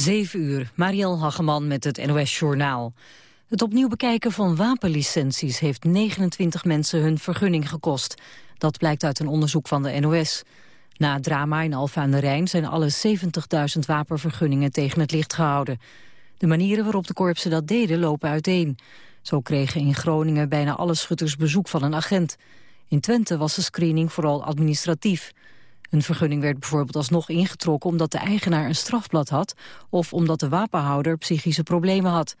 7 uur, Mariel Hageman met het NOS Journaal. Het opnieuw bekijken van wapenlicenties heeft 29 mensen hun vergunning gekost. Dat blijkt uit een onderzoek van de NOS. Na het drama in Alfa aan de Rijn zijn alle 70.000 wapenvergunningen tegen het licht gehouden. De manieren waarop de korpsen dat deden lopen uiteen. Zo kregen in Groningen bijna alle schutters bezoek van een agent. In Twente was de screening vooral administratief. Een vergunning werd bijvoorbeeld alsnog ingetrokken omdat de eigenaar een strafblad had of omdat de wapenhouder psychische problemen had.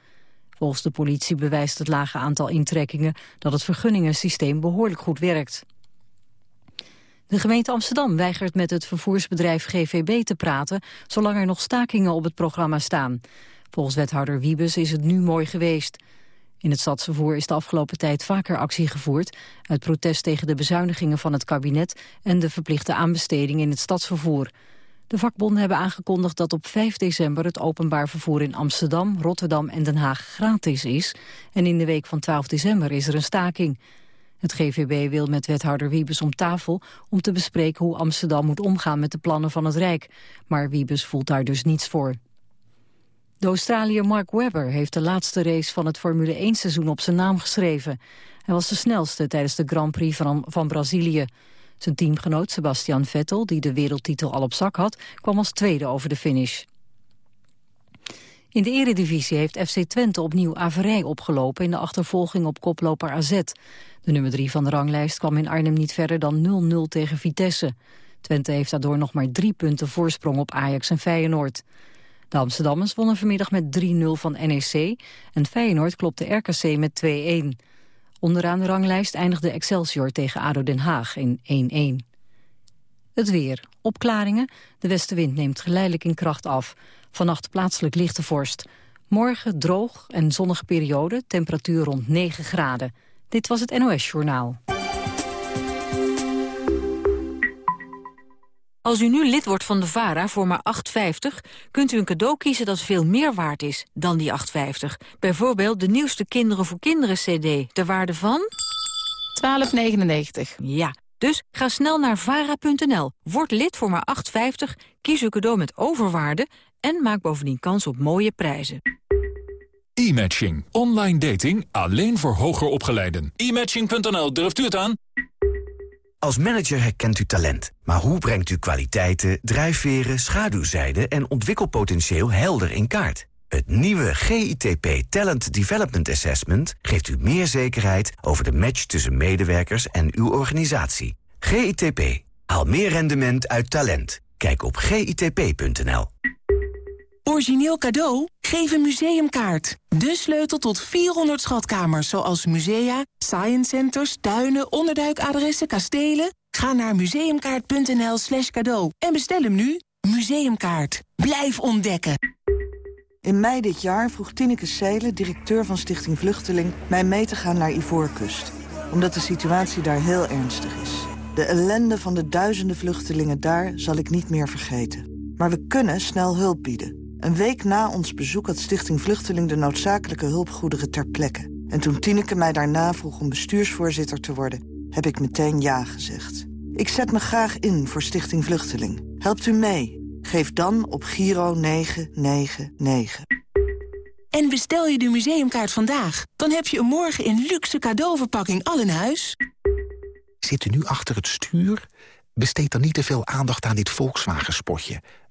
Volgens de politie bewijst het lage aantal intrekkingen dat het vergunningensysteem behoorlijk goed werkt. De gemeente Amsterdam weigert met het vervoersbedrijf GVB te praten zolang er nog stakingen op het programma staan. Volgens wethouder Wiebes is het nu mooi geweest. In het stadsvervoer is de afgelopen tijd vaker actie gevoerd... uit protest tegen de bezuinigingen van het kabinet... en de verplichte aanbesteding in het stadsvervoer. De vakbonden hebben aangekondigd dat op 5 december... het openbaar vervoer in Amsterdam, Rotterdam en Den Haag gratis is. En in de week van 12 december is er een staking. Het GVB wil met wethouder Wiebes om tafel... om te bespreken hoe Amsterdam moet omgaan met de plannen van het Rijk. Maar Wiebes voelt daar dus niets voor. De Australiër Mark Webber heeft de laatste race van het Formule 1-seizoen op zijn naam geschreven. Hij was de snelste tijdens de Grand Prix van, Brazilië. Zijn teamgenoot Sebastian Vettel, die de wereldtitel al op zak had, kwam als tweede over de finish. In de eredivisie heeft FC Twente opnieuw averij opgelopen in de achtervolging op koploper AZ. De nummer 3 van de ranglijst kwam in Arnhem niet verder dan 0-0 tegen Vitesse. Twente heeft daardoor nog maar drie punten voorsprong op Ajax en Feyenoord. De Amsterdammers wonnen vanmiddag met 3-0 van NEC en Feyenoord klopte RKC met 2-1. Onderaan de ranglijst eindigde Excelsior tegen ADO Den Haag in 1-1. Het weer. Opklaringen. De westenwind neemt geleidelijk in kracht af. Vannacht plaatselijk lichte vorst. Morgen droog en zonnige periode, temperatuur rond 9 graden. Dit was het NOS Journaal. Als u nu lid wordt van de VARA voor maar 8,50... kunt u een cadeau kiezen dat veel meer waard is dan die 8,50. Bijvoorbeeld de nieuwste Kinderen voor Kinderen CD, ter waarde van... 12,99. Ja, dus ga snel naar vara.nl, word lid voor maar 8,50... kies uw cadeau met overwaarde en maak bovendien kans op mooie prijzen. E-matching. Online dating alleen voor hoger opgeleiden. E-matching.nl, durft u het aan? Als manager herkent u talent, maar hoe brengt u kwaliteiten, drijfveren, schaduwzijden en ontwikkelpotentieel helder in kaart? Het nieuwe GITP Talent Development Assessment geeft u meer zekerheid over de match tussen medewerkers en uw organisatie. GITP. Haal meer rendement uit talent. Kijk op gitp.nl. Origineel cadeau? Geef een museumkaart. De sleutel tot 400 schatkamers, zoals musea, science centers, tuinen, onderduikadressen, kastelen. Ga naar museumkaart.nl slash cadeau en bestel hem nu. Museumkaart. Blijf ontdekken. In mei dit jaar vroeg Tineke Seelen, directeur van Stichting Vluchteling... mij mee te gaan naar Ivoorkust. Omdat de situatie daar heel ernstig is. De ellende van de duizenden vluchtelingen daar zal ik niet meer vergeten. Maar we kunnen snel hulp bieden. Een week na ons bezoek had Stichting Vluchteling de noodzakelijke hulpgoederen ter plekke. En toen Tineke mij daarna vroeg om bestuursvoorzitter te worden, heb ik meteen ja gezegd. Ik zet me graag in voor Stichting Vluchteling. Helpt u mee? Geef dan op Giro 999. En bestel je de museumkaart vandaag, dan heb je een morgen in luxe cadeauverpakking al in huis. Zit u nu achter het stuur? Besteed dan niet te veel aandacht aan dit Volkswagen-spotje.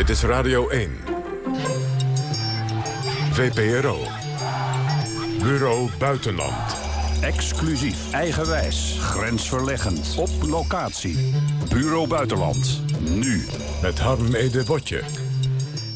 Dit is Radio 1. VPRO. Bureau Buitenland. Exclusief, eigenwijs, grensverleggend, op locatie. Bureau Buitenland, nu. Met Harm Ede Botje.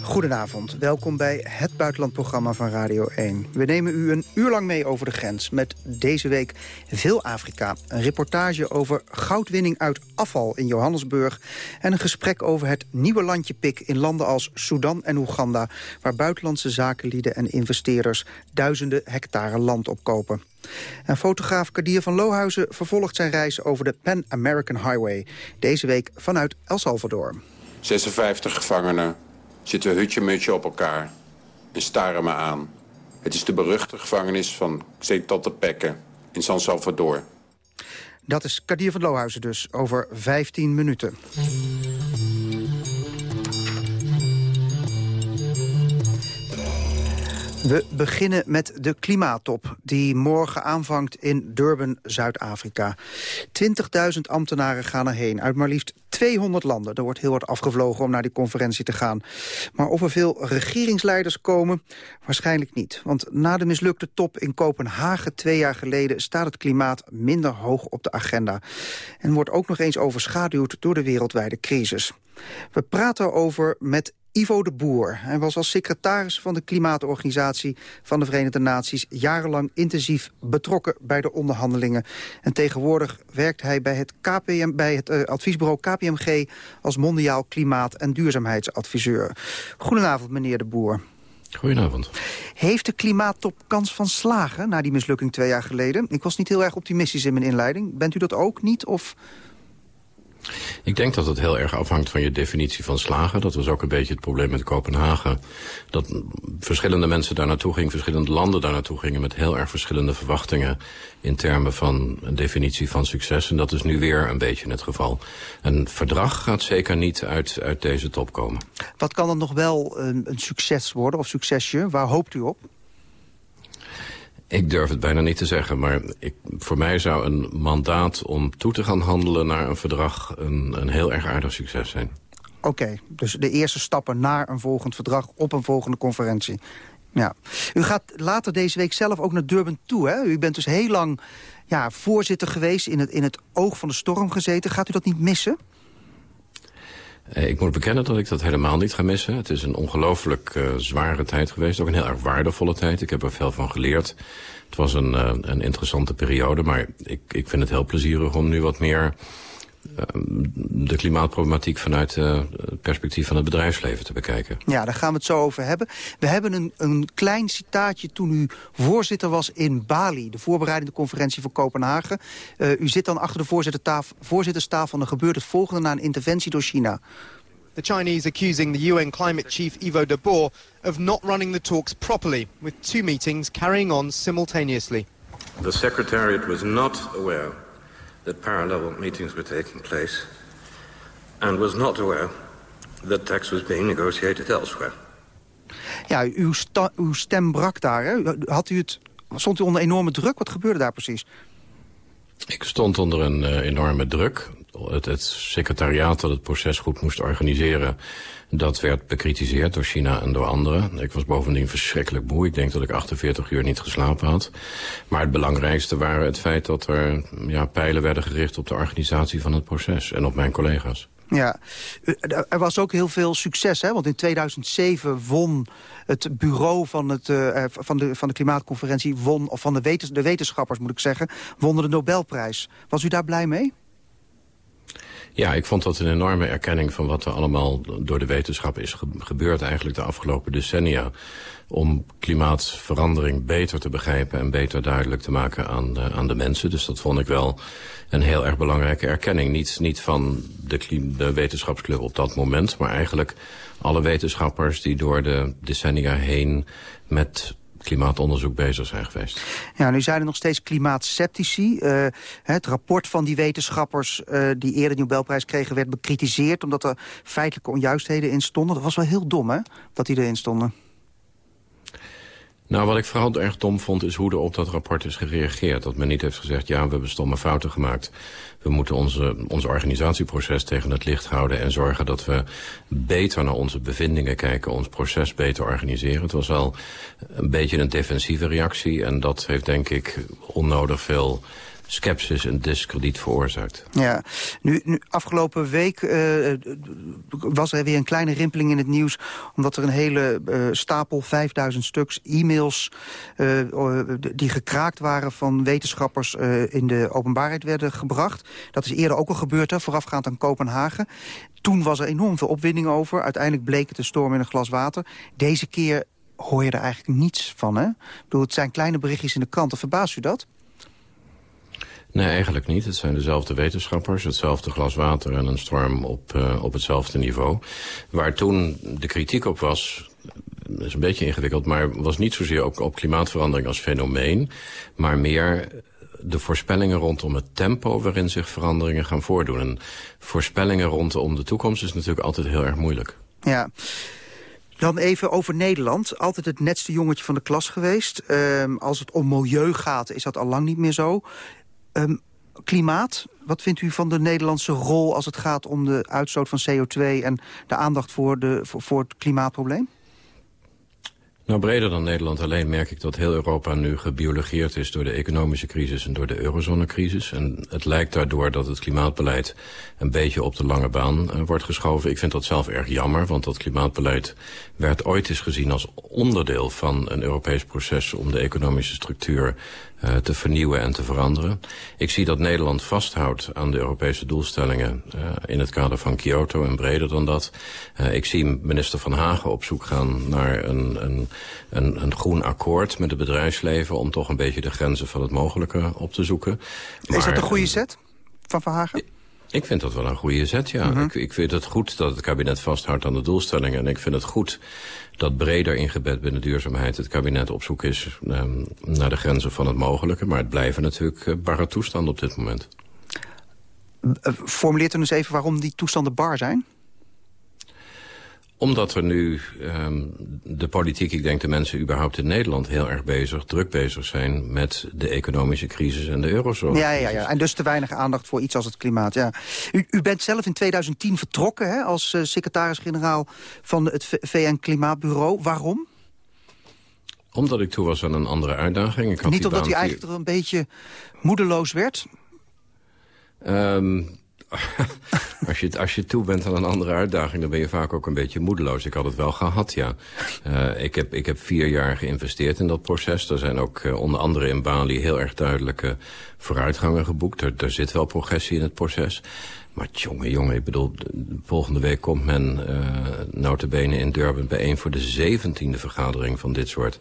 Goedenavond, welkom bij het buitenlandprogramma van Radio 1. We nemen u een uur lang mee over de grens met deze week veel Afrika. Een reportage over goudwinning uit afval in Johannesburg... en een gesprek over het nieuwe landje Pik in landen als Sudan en Oeganda... waar buitenlandse zakenlieden en investeerders duizenden hectare land opkopen. En fotograaf Kadir van Lohuizen vervolgt zijn reis over de Pan American Highway. Deze week vanuit El Salvador. 56 gevangenen zitten hutje-mutje op elkaar en staren me aan. Het is de beruchte gevangenis van Zetatepeke in San Salvador. Dat is Kadir van Lohuizen dus, over 15 minuten. We beginnen met de klimaattop die morgen aanvangt in Durban, Zuid-Afrika. 20.000 ambtenaren gaan erheen uit maar liefst 200 landen. Er wordt heel hard afgevlogen om naar die conferentie te gaan. Maar of er veel regeringsleiders komen? Waarschijnlijk niet. Want na de mislukte top in Kopenhagen twee jaar geleden... staat het klimaat minder hoog op de agenda. En wordt ook nog eens overschaduwd door de wereldwijde crisis. We praten over met Ivo de Boer. Hij was als secretaris van de Klimaatorganisatie van de Verenigde Naties... jarenlang intensief betrokken bij de onderhandelingen. En tegenwoordig werkt hij bij het, KPM, bij het uh, adviesbureau KPMG... als mondiaal klimaat- en duurzaamheidsadviseur. Goedenavond, meneer de Boer. Goedenavond. Heeft de klimaattop kans van slagen na die mislukking twee jaar geleden? Ik was niet heel erg optimistisch in mijn inleiding. Bent u dat ook niet? Of ik denk dat het heel erg afhangt van je definitie van slagen. Dat was ook een beetje het probleem met Kopenhagen. Dat verschillende mensen daar naartoe gingen, verschillende landen daar naartoe gingen... met heel erg verschillende verwachtingen in termen van een definitie van succes. En dat is nu weer een beetje het geval. Een verdrag gaat zeker niet uit, uit deze top komen. Wat kan dan nog wel een, een succes worden of succesje? Waar hoopt u op? Ik durf het bijna niet te zeggen, maar ik, voor mij zou een mandaat om toe te gaan handelen naar een verdrag een, een heel erg aardig succes zijn. Oké, dus de eerste stappen naar een volgend verdrag op een volgende conferentie. Ja. U gaat later deze week zelf ook naar Durban toe. Hè? U bent dus heel lang ja, voorzitter geweest, in het, in het oog van de storm gezeten. Gaat u dat niet missen? Eh, ik moet bekennen dat ik dat helemaal niet ga missen. Het is een ongelooflijk uh, zware tijd geweest. Ook een heel erg waardevolle tijd. Ik heb er veel van geleerd. Het was een, uh, een interessante periode. Maar ik, ik vind het heel plezierig om nu wat meer de klimaatproblematiek vanuit het perspectief van het bedrijfsleven te bekijken. Ja, daar gaan we het zo over hebben. We hebben een, een klein citaatje toen u voorzitter was in Bali, de voorbereidende conferentie voor Kopenhagen. Uh, u zit dan achter de voorzitterstafel en er gebeurt het volgende na een interventie door China. The Chinese accusing the UN climate chief Ivo de Boer of not running the talks properly, with two meetings carrying on simultaneously. The Secretariat was not aware that parallel meetings were taking place and was not aware that text was being negotiated elsewhere. Ja, uw, uw stem brak daar. Hè? Had u het, stond u onder enorme druk? Wat gebeurde daar precies? Ik stond onder een uh, enorme druk. Het, het, secretariaat dat het proces goed moest organiseren... dat werd bekritiseerd door China en door anderen. Ik was bovendien verschrikkelijk moe. Ik denk dat ik 48 uur niet geslapen had. Maar het belangrijkste waren het feit dat er ja, pijlen werden gericht... op de organisatie van het proces en op mijn collega's. Ja, er was ook heel veel succes, hè? want in 2007 won het bureau van, het, uh, van, de, van de klimaatconferentie... Won, of van de, de wetenschappers, moet ik zeggen, wonnen de Nobelprijs. Was u daar blij mee? Ja, ik vond dat een enorme erkenning van wat er allemaal door de wetenschap is gebeurd eigenlijk de afgelopen decennia. Om klimaatverandering beter te begrijpen en beter duidelijk te maken aan, uh, aan de mensen. Dus dat vond ik wel een heel erg belangrijke erkenning. Niet, niet van de, de wetenschapsclub op dat moment, maar eigenlijk alle wetenschappers die door de decennia heen met klimaatonderzoek bezig zijn geweest. Ja, nu zijn er nog steeds klimaatsceptici. Uh, het rapport van die wetenschappers uh, die eerder de Nobelprijs kregen... werd bekritiseerd omdat er feitelijke onjuistheden in stonden. Dat was wel heel dom, hè, dat die erin stonden. Nou, wat ik vooral erg dom vond is hoe er op dat rapport is gereageerd. Dat men niet heeft gezegd, ja, we hebben stomme fouten gemaakt. We moeten onze, onze organisatieproces tegen het licht houden... en zorgen dat we beter naar onze bevindingen kijken... ons proces beter organiseren. Het was wel een beetje een defensieve reactie... en dat heeft denk ik onnodig veel sceptisch en discrediet veroorzaakt. Ja, nu, nu afgelopen week uh, was er weer een kleine rimpeling in het nieuws... omdat er een hele uh, stapel, 5000 stuks, e-mails... Uh, die gekraakt waren van wetenschappers in de openbaarheid werden gebracht. Dat is eerder ook al gebeurd, hè, voorafgaand aan Kopenhagen. Toen was er enorm veel opwinding over. Uiteindelijk bleek het een storm in een glas water. Deze keer hoor je er eigenlijk niets van, hè? Ik het zijn kleine berichtjes in de kranten. Verbaast u dat? Nee, eigenlijk niet. Het zijn dezelfde wetenschappers, hetzelfde glas water en een storm op, uh, op hetzelfde niveau. Waar toen de kritiek op was, is een beetje ingewikkeld... maar was niet zozeer op, op klimaatverandering als fenomeen... maar meer de voorspellingen rondom het tempo waarin zich veranderingen gaan voordoen. En voorspellingen rondom de toekomst is natuurlijk altijd heel erg moeilijk. Ja. Dan even over Nederland. Altijd het netste jongetje van de klas geweest. Um, als het om milieu gaat, is dat al lang niet meer zo. Um, klimaat, wat vindt u van de Nederlandse rol... als het gaat om de uitstoot van CO2 en de aandacht voor, de, voor, het klimaatprobleem? Nou, breder dan Nederland alleen merk ik dat heel Europa nu gebiologeerd is... door de economische crisis en door de eurozonecrisis. En het lijkt daardoor dat het klimaatbeleid een beetje op de lange baan uh, wordt geschoven. Ik vind dat zelf erg jammer, want dat klimaatbeleid werd ooit eens gezien als onderdeel van een Europees proces om de economische structuur te vernieuwen en te veranderen. Ik zie dat Nederland vasthoudt aan de Europese doelstellingen uh, in het kader van Kyoto en breder dan dat. Uh, ik zie minister Van Hagen op zoek gaan naar een, een, een, een groen akkoord met het bedrijfsleven om toch een beetje de grenzen van het mogelijke op te zoeken. Maar, Is dat een goede zet van Van Hagen? Ik vind dat wel een goede zet, ja. -huh. ik, ik vind het goed dat het kabinet vasthoudt aan de doelstellingen. En ik vind het goed dat breder ingebed binnen duurzaamheid het kabinet op zoek is um, naar de grenzen van het mogelijke. Maar het blijven natuurlijk uh, barre toestanden op dit moment. Formuleert u eens even waarom die toestanden bar zijn? Omdat er nu um, de politiek, ik denk de mensen überhaupt in Nederland... heel erg bezig, druk bezig zijn met de economische crisis en de eurozone. Ja, ja, ja, en dus te weinig aandacht voor iets als het klimaat. Ja. U, u bent zelf in 2010 vertrokken hè, als uh, secretaris-generaal van het VN-klimaatbureau. Waarom? Omdat ik toe was aan een andere uitdaging. Ik had Niet omdat u eigenlijk er een beetje moedeloos werd? Um, als, je, als je toe bent aan een andere uitdaging... dan ben je vaak ook een beetje moedeloos. Ik had het wel gehad, ja. Uh, ik, heb, ik heb vier jaar geïnvesteerd in dat proces. Er zijn ook uh, onder andere in Bali heel erg duidelijke vooruitgangen geboekt. Er, er zit wel progressie in het proces. Maar jongen, jongen, ik bedoel, volgende week komt men uh, notabene in Durban bijeen voor de zeventiende vergadering van dit soort.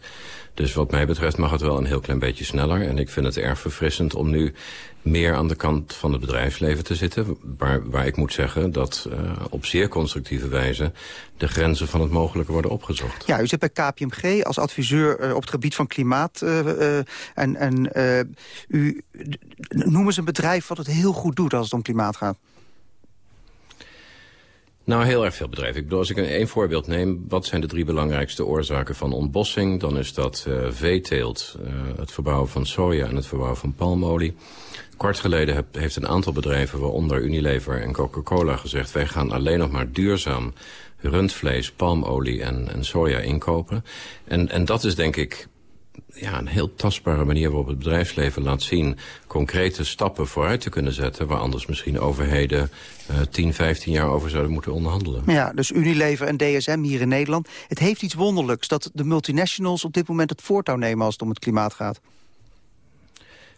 Dus wat mij betreft mag het wel een heel klein beetje sneller. En ik vind het erg verfrissend om nu meer aan de kant van het bedrijfsleven te zitten. Waar, waar ik moet zeggen dat uh, op zeer constructieve wijze de grenzen van het mogelijke worden opgezocht. Ja, u zit bij KPMG als adviseur uh, op het gebied van klimaat. Uh, en en u noem eens een bedrijf wat het heel goed doet als het om klimaat gaat. Nou, heel erg veel bedrijven. Ik bedoel, als ik een één voorbeeld neem... wat zijn de drie belangrijkste oorzaken van ontbossing? Dan is dat uh, veeteelt, uh, het verbouwen van soja en het verbouwen van palmolie. Kort geleden heeft een aantal bedrijven, waaronder Unilever en Coca-Cola, gezegd... wij gaan alleen nog maar duurzaam rundvlees, palmolie en, en soja inkopen. En, en dat is denk ik ja, een heel tastbare manier waarop het bedrijfsleven laat zien... concrete stappen vooruit te kunnen zetten... waar anders misschien overheden uh, 10, 15 jaar over zouden moeten onderhandelen. Ja, dus Unilever en DSM hier in Nederland. Het heeft iets wonderlijks dat de multinationals op dit moment het voortouw nemen... als het om het klimaat gaat.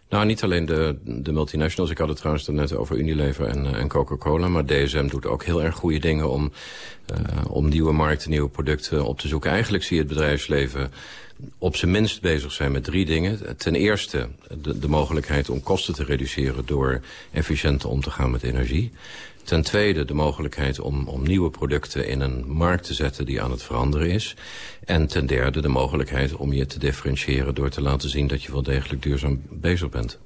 Nou, niet alleen de, de multinationals. Ik had het trouwens net over Unilever en, uh, en Coca-Cola. Maar DSM doet ook heel erg goede dingen om, uh, om nieuwe markten, nieuwe producten op te zoeken. Eigenlijk zie je het bedrijfsleven op zijn minst bezig zijn met drie dingen. Ten eerste de, de mogelijkheid om kosten te reduceren... door efficiënter om te gaan met energie. Ten tweede de mogelijkheid om, om nieuwe producten in een markt te zetten die aan het veranderen is. En ten derde de mogelijkheid om je te differentiëren door te laten zien dat je wel degelijk duurzaam bezig bent.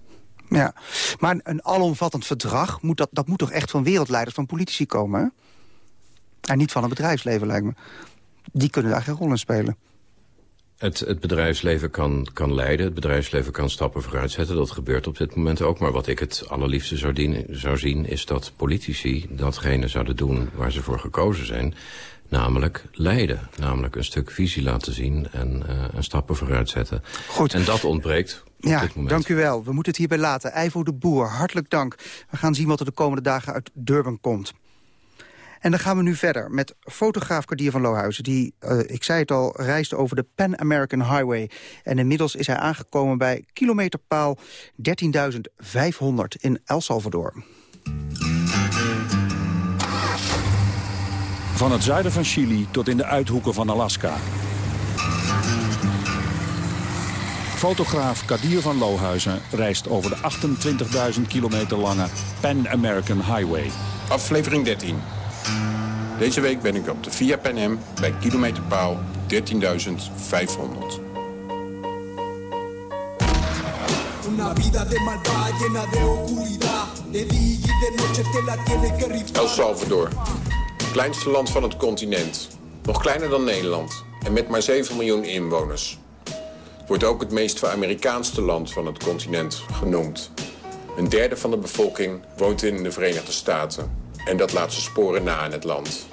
Ja, maar een alomvattend verdrag, moet dat, dat moet toch echt van wereldleiders, van politici komen? En niet van het bedrijfsleven, lijkt me. Die kunnen daar geen rol in spelen. Het, het, bedrijfsleven kan, kan leiden, het bedrijfsleven kan stappen vooruit zetten. Dat gebeurt op dit moment ook. Maar wat ik het allerliefste zou, zou zien is dat politici datgene zouden doen waar ze voor gekozen zijn. Namelijk leiden, namelijk een stuk visie laten zien en, uh, en stappen vooruit zetten. Goed. En dat ontbreekt ja, dank u wel. We moeten het hierbij laten. Ivo de Boer, hartelijk dank. We gaan zien wat er de komende dagen uit Durban komt. En dan gaan we nu verder met fotograaf Cardier van Lohuizen... die, uh, ik zei het al, reist over de Pan American Highway. En inmiddels is hij aangekomen bij kilometerpaal 13.500 in El Salvador. Van het zuiden van Chili tot in de uithoeken van Alaska. Fotograaf Kadir van Lohuizen reist over de 28.000 kilometer lange Pan American Highway. Aflevering 13. Deze week ben ik op de Via Pan Am bij kilometerpaal 13.500. El Salvador, het kleinste land van het continent. Nog kleiner dan Nederland en met maar 7 miljoen inwoners. Het wordt ook het meest Amerikaanse land van het continent genoemd. Een derde van de bevolking woont in de Verenigde Staten. En dat laat zijn sporen na in het land.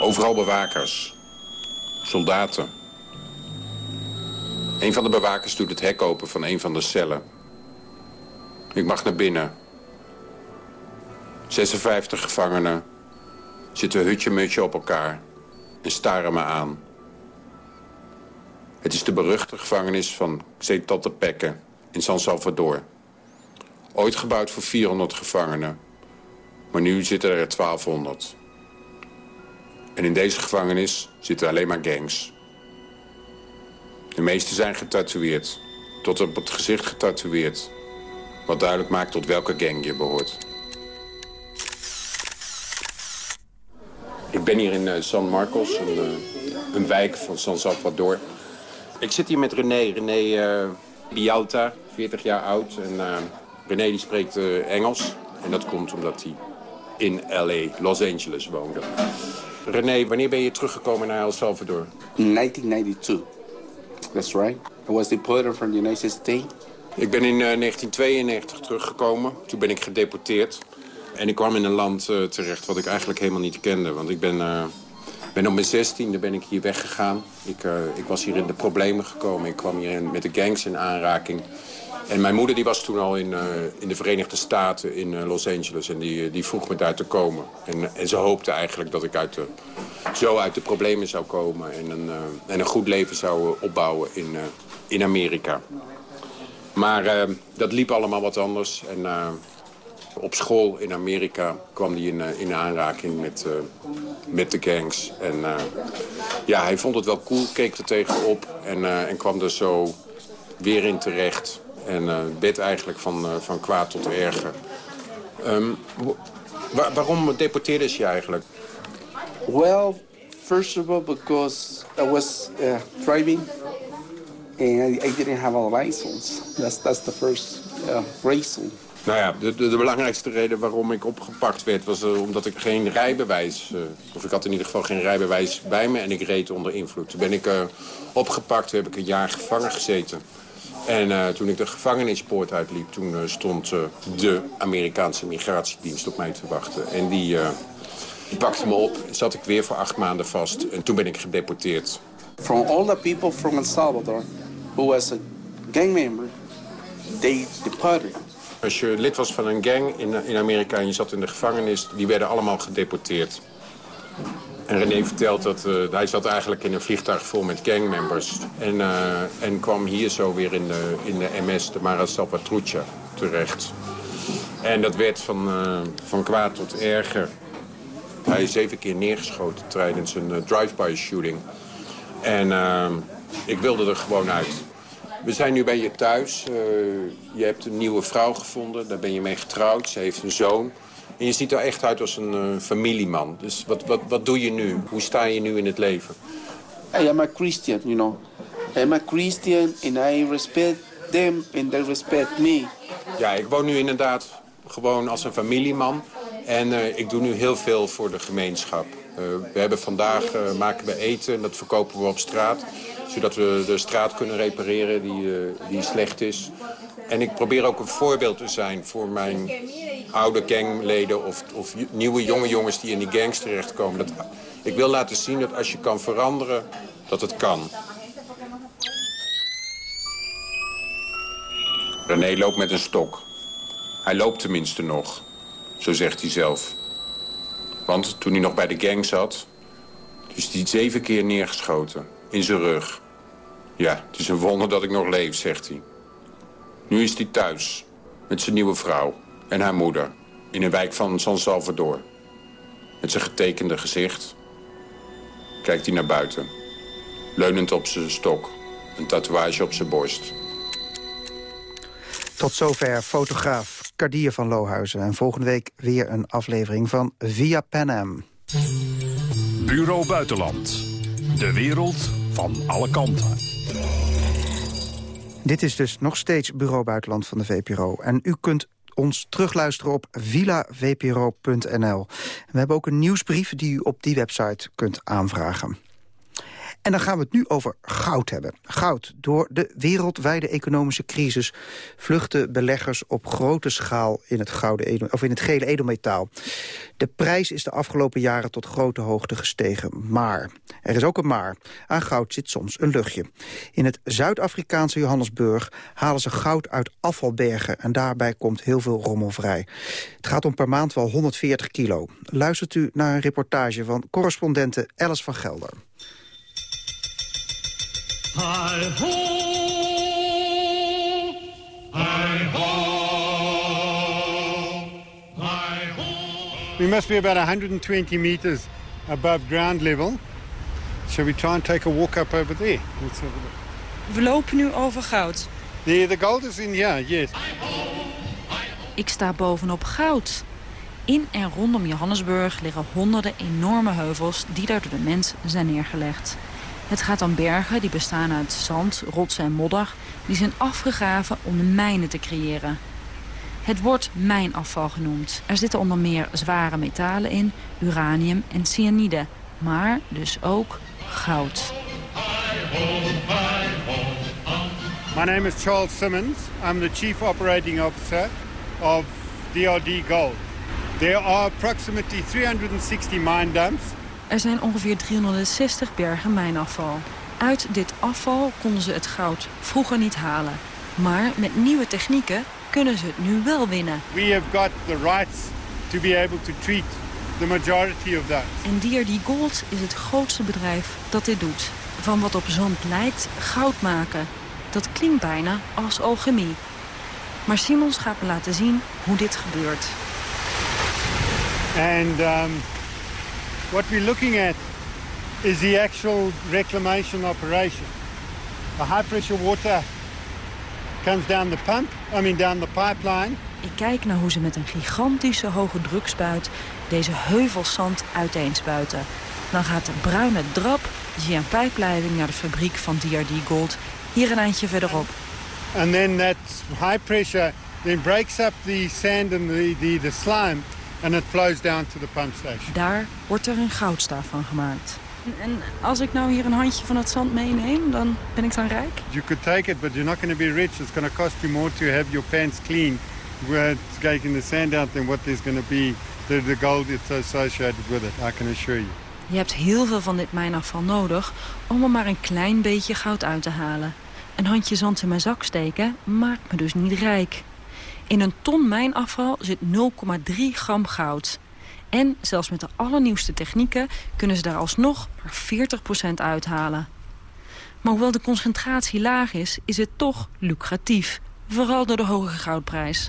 Overal bewakers. Soldaten. Een van de bewakers doet het hek open van een van de cellen. Ik mag naar binnen. 56 gevangenen zitten hutje-mutje op elkaar en staren me aan. Het is de beruchte gevangenis van Zetatepeke in San Salvador. Ooit gebouwd voor 400 gevangenen, maar nu zitten er 1200. En in deze gevangenis zitten alleen maar gangs. De meeste zijn getatoeëerd, tot op het gezicht getatoeëerd. Wat duidelijk maakt tot welke gang je behoort. Ik ben hier in uh, San Marcos, een, uh, een, wijk van San Salvador. Ik zit hier met René, René uh, Bialta, 40 jaar oud. En René die spreekt Engels. En dat komt omdat hij in L.A., Los Angeles, woonde. René, wanneer ben je teruggekomen naar El Salvador? In 1992. That's right. I was deported from the United States. Ik ben in 1992 teruggekomen. Toen ben ik gedeporteerd. En ik kwam in een land terecht wat ik eigenlijk helemaal niet kende. Want ik ben, ben op mijn zestiende ben ik hier weggegaan. Ik, uh, ik was hier in de problemen gekomen. Ik kwam hier in, met de gangs in aanraking. En mijn moeder die was toen al in, in de Verenigde Staten, in Los Angeles. En die, die vroeg me daar te komen. En, en ze hoopte eigenlijk dat ik uit de, zo uit de problemen zou komen. En een, en een goed leven zou opbouwen in, in Amerika. Maar dat liep allemaal wat anders. En op school in Amerika kwam hij in, uh, in aanraking met, uh, met de gangs. En uh, ja, hij vond het wel cool, keek er tegenop en, en kwam er zo weer in terecht. En werd eigenlijk van, van kwaad tot erger. Wa waarom deporteerde ze je eigenlijk? Well, first of all because I was driving and I, didn't have a license. That's, that's the first reason. Nou ja, de, de, belangrijkste reden waarom ik opgepakt werd... was uh, omdat ik geen rijbewijs... Uh, of ik had in ieder geval geen rijbewijs bij me en ik reed onder invloed. Toen ben ik uh, opgepakt, toen heb ik een jaar gevangen gezeten. En toen ik de gevangenispoort uitliep... toen stond de Amerikaanse migratiedienst op mij te wachten. En die, die pakte me op, zat ik weer voor acht maanden vast. En toen ben ik gedeporteerd. From all the people from El Salvador... who was a gang member... they deported als je lid was van een gang in, in Amerika en je zat in de gevangenis... die werden allemaal gedeporteerd. En René vertelt dat uh, hij zat eigenlijk in een vliegtuig vol met gangmembers. En, uh, en kwam hier zo weer in de, in de MS, de Mara Salvatrucha, terecht. En dat werd van, uh, van kwaad tot erger. Hij is zeven keer neergeschoten tijdens een drive-by shooting. En ik wilde er gewoon uit. We zijn nu bij je thuis. Uh, je hebt een nieuwe vrouw gevonden. Daar ben je mee getrouwd. Ze heeft een zoon. En je ziet er echt uit als een uh, familieman. Dus wat, wat, wat doe je nu? Hoe sta je nu in het leven? I am a Christian, you know. I am a Christian and I respect them and they respect me. Ja, ik woon nu inderdaad gewoon als een familieman. En uh, ik doe nu heel veel voor de gemeenschap. Uh, we hebben vandaag uh, maken we eten en dat verkopen we op straat. Zodat we de straat kunnen repareren die, die slecht is. En ik probeer ook een voorbeeld te zijn voor mijn oude gangleden... of, of nieuwe jonge jongens die in die gangs terechtkomen. Dat, ik wil laten zien dat als je kan veranderen, dat het kan. René loopt met een stok. Hij loopt tenminste nog, zo zegt hij zelf. Want toen hij nog bij de gang zat, is hij zeven keer neergeschoten. In zijn rug. Ja, het is een wonder dat ik nog leef, zegt hij. Nu is hij thuis, met zijn nieuwe vrouw en haar moeder... in een wijk van San Salvador. Met zijn getekende gezicht kijkt hij naar buiten. Leunend op zijn stok, een tatoeage op zijn borst. Tot zover fotograaf Cardier van Lohuizen. En volgende week weer een aflevering van Via Pan Bureau Buitenland. De wereld van alle kanten. Dit is dus nog steeds Bureau Buitenland van de VPRO. En u kunt ons terugluisteren op villavpro.nl. We hebben ook een nieuwsbrief die u op die website kunt aanvragen. En dan gaan we het nu over goud hebben. Goud. Door de wereldwijde economische crisis vluchten beleggers op grote schaal in het, gouden of in het gele edelmetaal. De prijs is de afgelopen jaren tot grote hoogte gestegen. Maar, er is ook een maar, aan goud zit soms een luchtje. In het Zuid-Afrikaanse Johannesburg halen ze goud uit afvalbergen... en daarbij komt heel veel rommel vrij. Het gaat om per maand wel 140 kilo. Luistert u naar een reportage van correspondente Alice van Gelder. Hi ho, hi ho, hi ho. We must be about 120 meters above ground level. Shall we try and take a walk up over there? Let's have a look. We lopen nu over goud. Yeah, the gold is in here, yes. Ik sta bovenop goud. In en rondom Johannesburg liggen honderden enorme heuvels die daar door de mens zijn neergelegd. Het gaat om bergen die bestaan uit zand, rots en modder... die zijn afgegraven om mijnen te creëren. Het wordt mijnafval genoemd. Er zitten onder meer zware metalen in, uranium en cyanide. Maar dus ook goud. My name is Charles Simmons. I'm the Chief Operating Officer of DRD Gold. There are approximately 360 mine dumps er zijn ongeveer 360 bergen mijnafval. Uit dit afval konden ze het goud vroeger niet halen. Maar met nieuwe technieken kunnen ze het nu wel winnen. We have got the rights to be able to treat the majority of that. En DRD Gold is het grootste bedrijf dat dit doet. Van wat op zand lijkt goud maken. Dat klinkt bijna als alchemie. Maar Simons gaat me laten zien hoe dit gebeurt. And um, What we're looking at is the actual reclamation operation. The high pressure water comes down the pump, I mean down the pipeline. Ik kijk naar hoe ze met een gigantische hoge drukspuit deze heuvelzand uiteenspuiten. Dan gaat de bruine drap via een pijpleiding naar de fabriek van DRD Gold, hier een eindje verderop. And then that high pressure then breaks up the sand and the, the, the slime And it flows down to the pump station. Daar wordt er een goudstaaf van gemaakt. En als ik nou hier een handje van het zand meeneem, dan ben ik dan rijk? You could take it, but you're not going to be rich. It's going to cost you more to have your pants clean. We're taking the sand out than what there's going to be the, the gold that's associated with it, I can assure you. Je hebt heel veel van dit mijnafval nodig om er maar een klein beetje goud uit te halen. Een handje zand in mijn zak steken maakt me dus niet rijk. In een ton mijnafval zit 0,3 gram goud. En zelfs met de allernieuwste technieken kunnen ze daar alsnog maar 40% uithalen. Maar hoewel de concentratie laag is, is het toch lucratief. Vooral door de hoge goudprijs.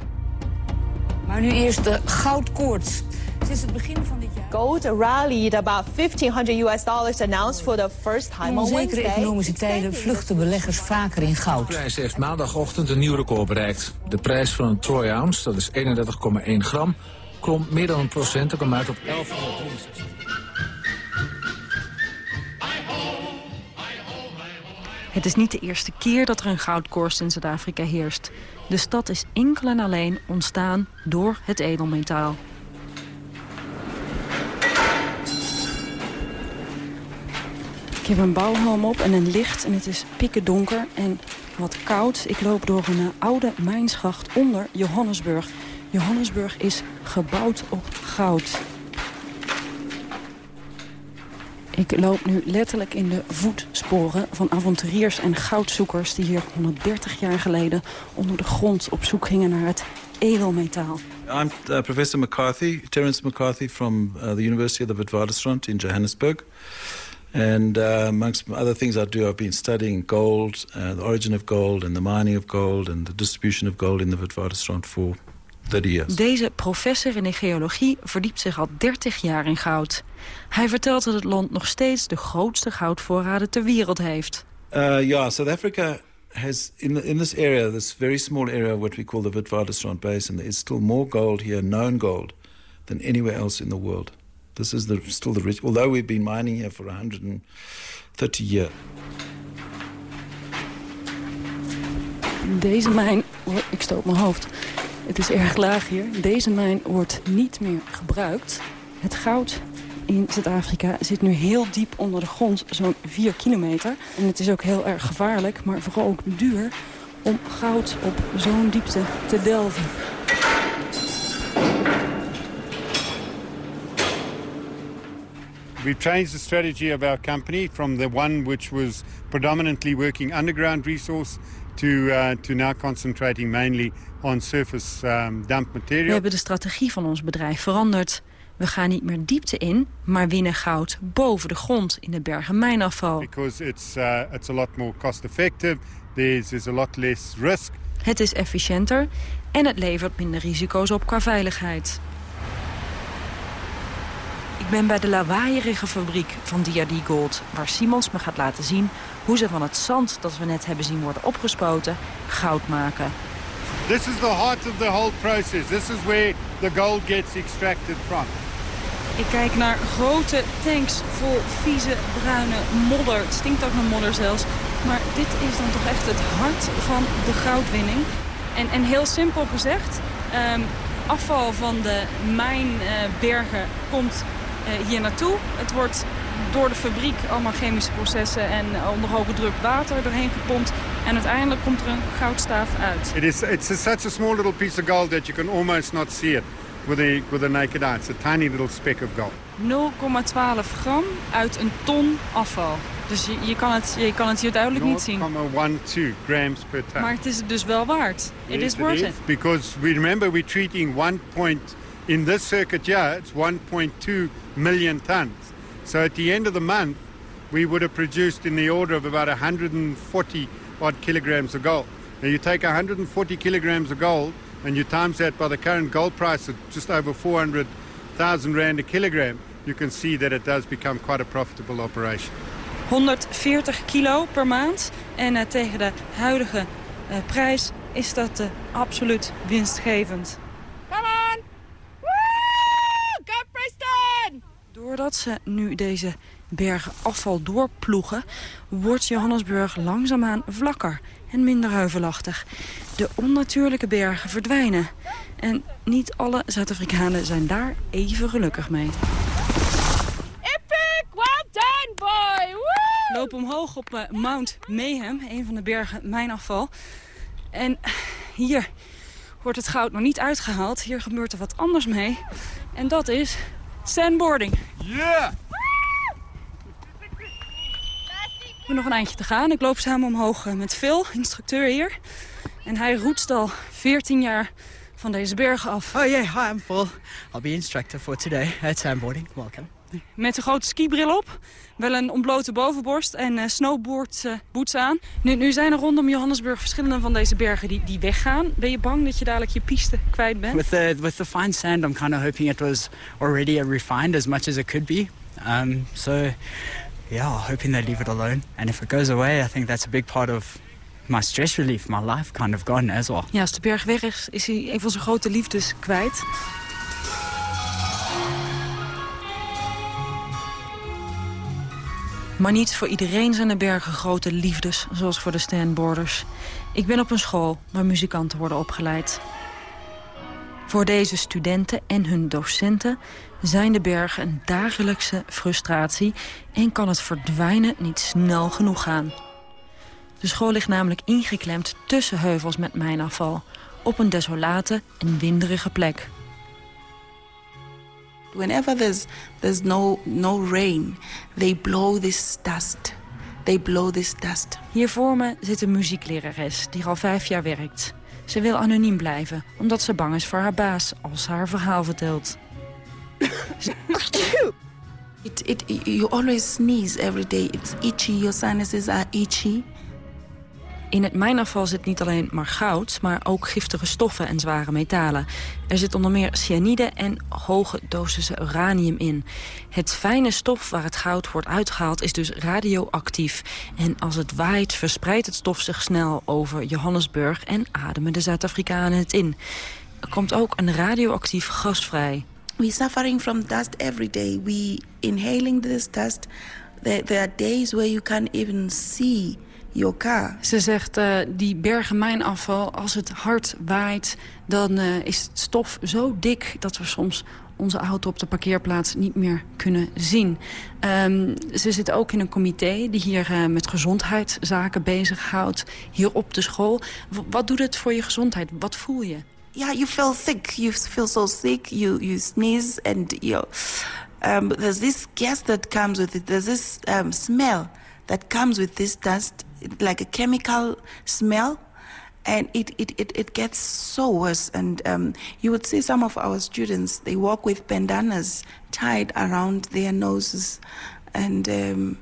Maar nu eerst de goudkoorts. Sinds het begin van dit jaar... Gold rallied about 1500 US dollars announced for the first time in onzekere economische tijden vluchten beleggers vaker in goud. De prijs heeft maandagochtend een nieuw record bereikt. De prijs van een troy ounce, dat is 31,1 gram, klom meer dan een procent en kwam uit op 1163. Het is niet de eerste keer dat er een goudkorst in Zuid-Afrika heerst. De stad is enkel en alleen ontstaan door het edelmetaal. Ik heb een bouwhelm op en een licht en het is pikken donker en wat koud. Ik loop door een oude mijnschacht onder Johannesburg. Johannesburg is gebouwd op goud. Ik loop nu letterlijk in de voetsporen van avonturiers en goudzoekers... die hier 130 jaar geleden onder de grond op zoek gingen naar het edelmetaal. I'm uh, Professor McCarthy, Terence McCarthy from uh, the University of the Witwatersrand in Johannesburg. And uh, amongst other things I do, I've been studying gold, uh, the origin of gold and the mining of gold and the distribution of gold in the Witwatersrand for 30 years. Deze professor in de geologie verdiept zich al 30 jaar in goud. Hij vertelt dat het land nog steeds de grootste goudvoorraden ter wereld heeft. Uh, yeah, South Africa has, in, in this area, this very small area, what we call the Witwatersrand Basin, there is still more gold here, known gold, than anywhere else in the world. This is the, still the rich, although we've been mining here for 130 years. Deze mijn... Ik stoot mijn hoofd. Het is erg laag hier. Deze mijn wordt niet meer gebruikt. Het goud in Zuid-Afrika zit nu heel diep onder de grond, zo'n 4 kilometer. En het is ook heel erg gevaarlijk, maar vooral ook duur om goud op zo'n diepte te delven. We've changed the strategy of our company from the one which was predominantly working underground resource to, uh, to now concentrating mainly on surface um, dump material. We hebben de strategie van ons bedrijf veranderd. We gaan niet meer diepte in, maar winnen goud boven de grond in de bergen mijnafval. Because it's, uh, it's a lot more cost effective, there's, there's a lot less risk. Het is efficiënter en het levert minder risico's op qua veiligheid. Ik ben bij de lawaaierige fabriek van DRD Gold... waar Simons me gaat laten zien hoe ze van het zand dat we net hebben zien worden opgespoten... goud maken. This is the heart of the whole process. This is where the gold gets extracted from. Ik kijk naar grote tanks vol vieze, bruine modder. Het stinkt ook naar modder zelfs. Maar dit is dan toch echt het hart van de goudwinning. En, en heel simpel gezegd, um, afval van de mijnbergen uh, komt hier naartoe. Het wordt door de fabriek allemaal chemische processen en onder hoge druk water doorheen gepompt. En uiteindelijk komt er een goudstaaf uit. It is, it's a, such a small little piece of gold that you can almost not see it with a, with a naked eye. It's a tiny little speck of gold. 0,12 gram uit een ton afval. Dus je, je, kan, het, je kan het hier duidelijk niet zien. 0,12 grams per ton. Maar het is het dus wel waard. It yes, is worth it. Because we remember we're treating 1 point, in this circuit here, it's 1.2 million tons. So at the end of the month, we would have produced in the order of about 140 odd kilograms of gold. Now you take 140 kilograms of gold and you times that by the current gold price of just over 400,000 rand a kilogram, you can see that it does become quite a profitable operation. 140 kilo per maand en uh, tegen de huidige uh, prijs is dat uh, absoluut winstgevend. Come on! Woo! Go Preston! Doordat ze nu deze bergen afval doorploegen... wordt Johannesburg langzaamaan vlakker en minder heuvelachtig. De onnatuurlijke bergen verdwijnen. En niet alle Zuid-Afrikanen zijn daar even gelukkig mee. Epic! Well done, boy! Woo! Loop omhoog op uh, Mount Mayhem, een van de bergen mijn afval. En hier wordt het goud nog niet uitgehaald. Hier gebeurt er wat anders mee. En dat is sandboarding. Yeah! We hebben nog een eindje te gaan. Ik loop samen omhoog met Phil, instructeur hier. En hij roetst al 14 jaar van deze bergen af. Oh yeah, hi, I'm Phil. I'll be instructor for today at sandboarding. Welcome. Met een grote skibril op, wel een ontblote bovenborst en uh, snowboard uh, boots aan. Nu, nu zijn er rondom Johannesburg verschillende van deze bergen die, die weggaan. Ben je bang dat je dadelijk je piste kwijt bent? With the, with the fine sand, I'm kind of hoping it was already refined as much as it could be. Um, so yeah, hoping they leave it alone. And if it goes away, I think that's a big part of my stress relief, my life kind of gone as well. Ja, als de berg weg is, is hij een van zijn grote liefdes kwijt. Maar niet voor iedereen zijn de bergen grote liefdes, zoals voor de standboarders. Ik ben op een school waar muzikanten worden opgeleid. Voor deze studenten en hun docenten zijn de bergen een dagelijkse frustratie... en kan het verdwijnen niet snel genoeg gaan. De school ligt namelijk ingeklemd tussen heuvels met mijnafval... op een desolate en winderige plek. Whenever there's, there's no, no rain, they blow this dust. They blow this dust. Hier voor me zit een muzieklerares die al vijf jaar werkt. Ze wil anoniem blijven, omdat ze bang is voor haar baas als ze haar verhaal vertelt. It, it, you always sneeze every day. It's itchy. Your sinuses are itchy. In het mijnafval zit niet alleen maar goud, maar ook giftige stoffen en zware metalen. Er zit onder meer cyanide en hoge dosissen uranium in. Het fijne stof waar het goud wordt uitgehaald is dus radioactief. En als het waait verspreidt het stof zich snel over Johannesburg en ademen de Zuid-Afrikanen het in. Er komt ook een radioactief gas vrij. We suffering from dust every day. We inhaling this dust. There, there are days where you can't even see Ze zegt, uh, die bergen mijnafval, als het hard waait... dan uh, is het stof zo dik dat we soms onze auto op de parkeerplaats niet meer kunnen zien. Um, ze zit ook in een comité die hier uh, met gezondheidszaken bezighoudt. Hier op de school. W wat doet het voor je gezondheid? Wat voel je? Yeah, you feel sick. You feel so sick. You, you sneeze and you... Um, there's this gas that comes with it. There's this um, smell that comes with this dust, like a chemical smell. And it, it, it, it gets so worse. And um, you would see some of our students, they walk with bandanas tied around their noses. And um,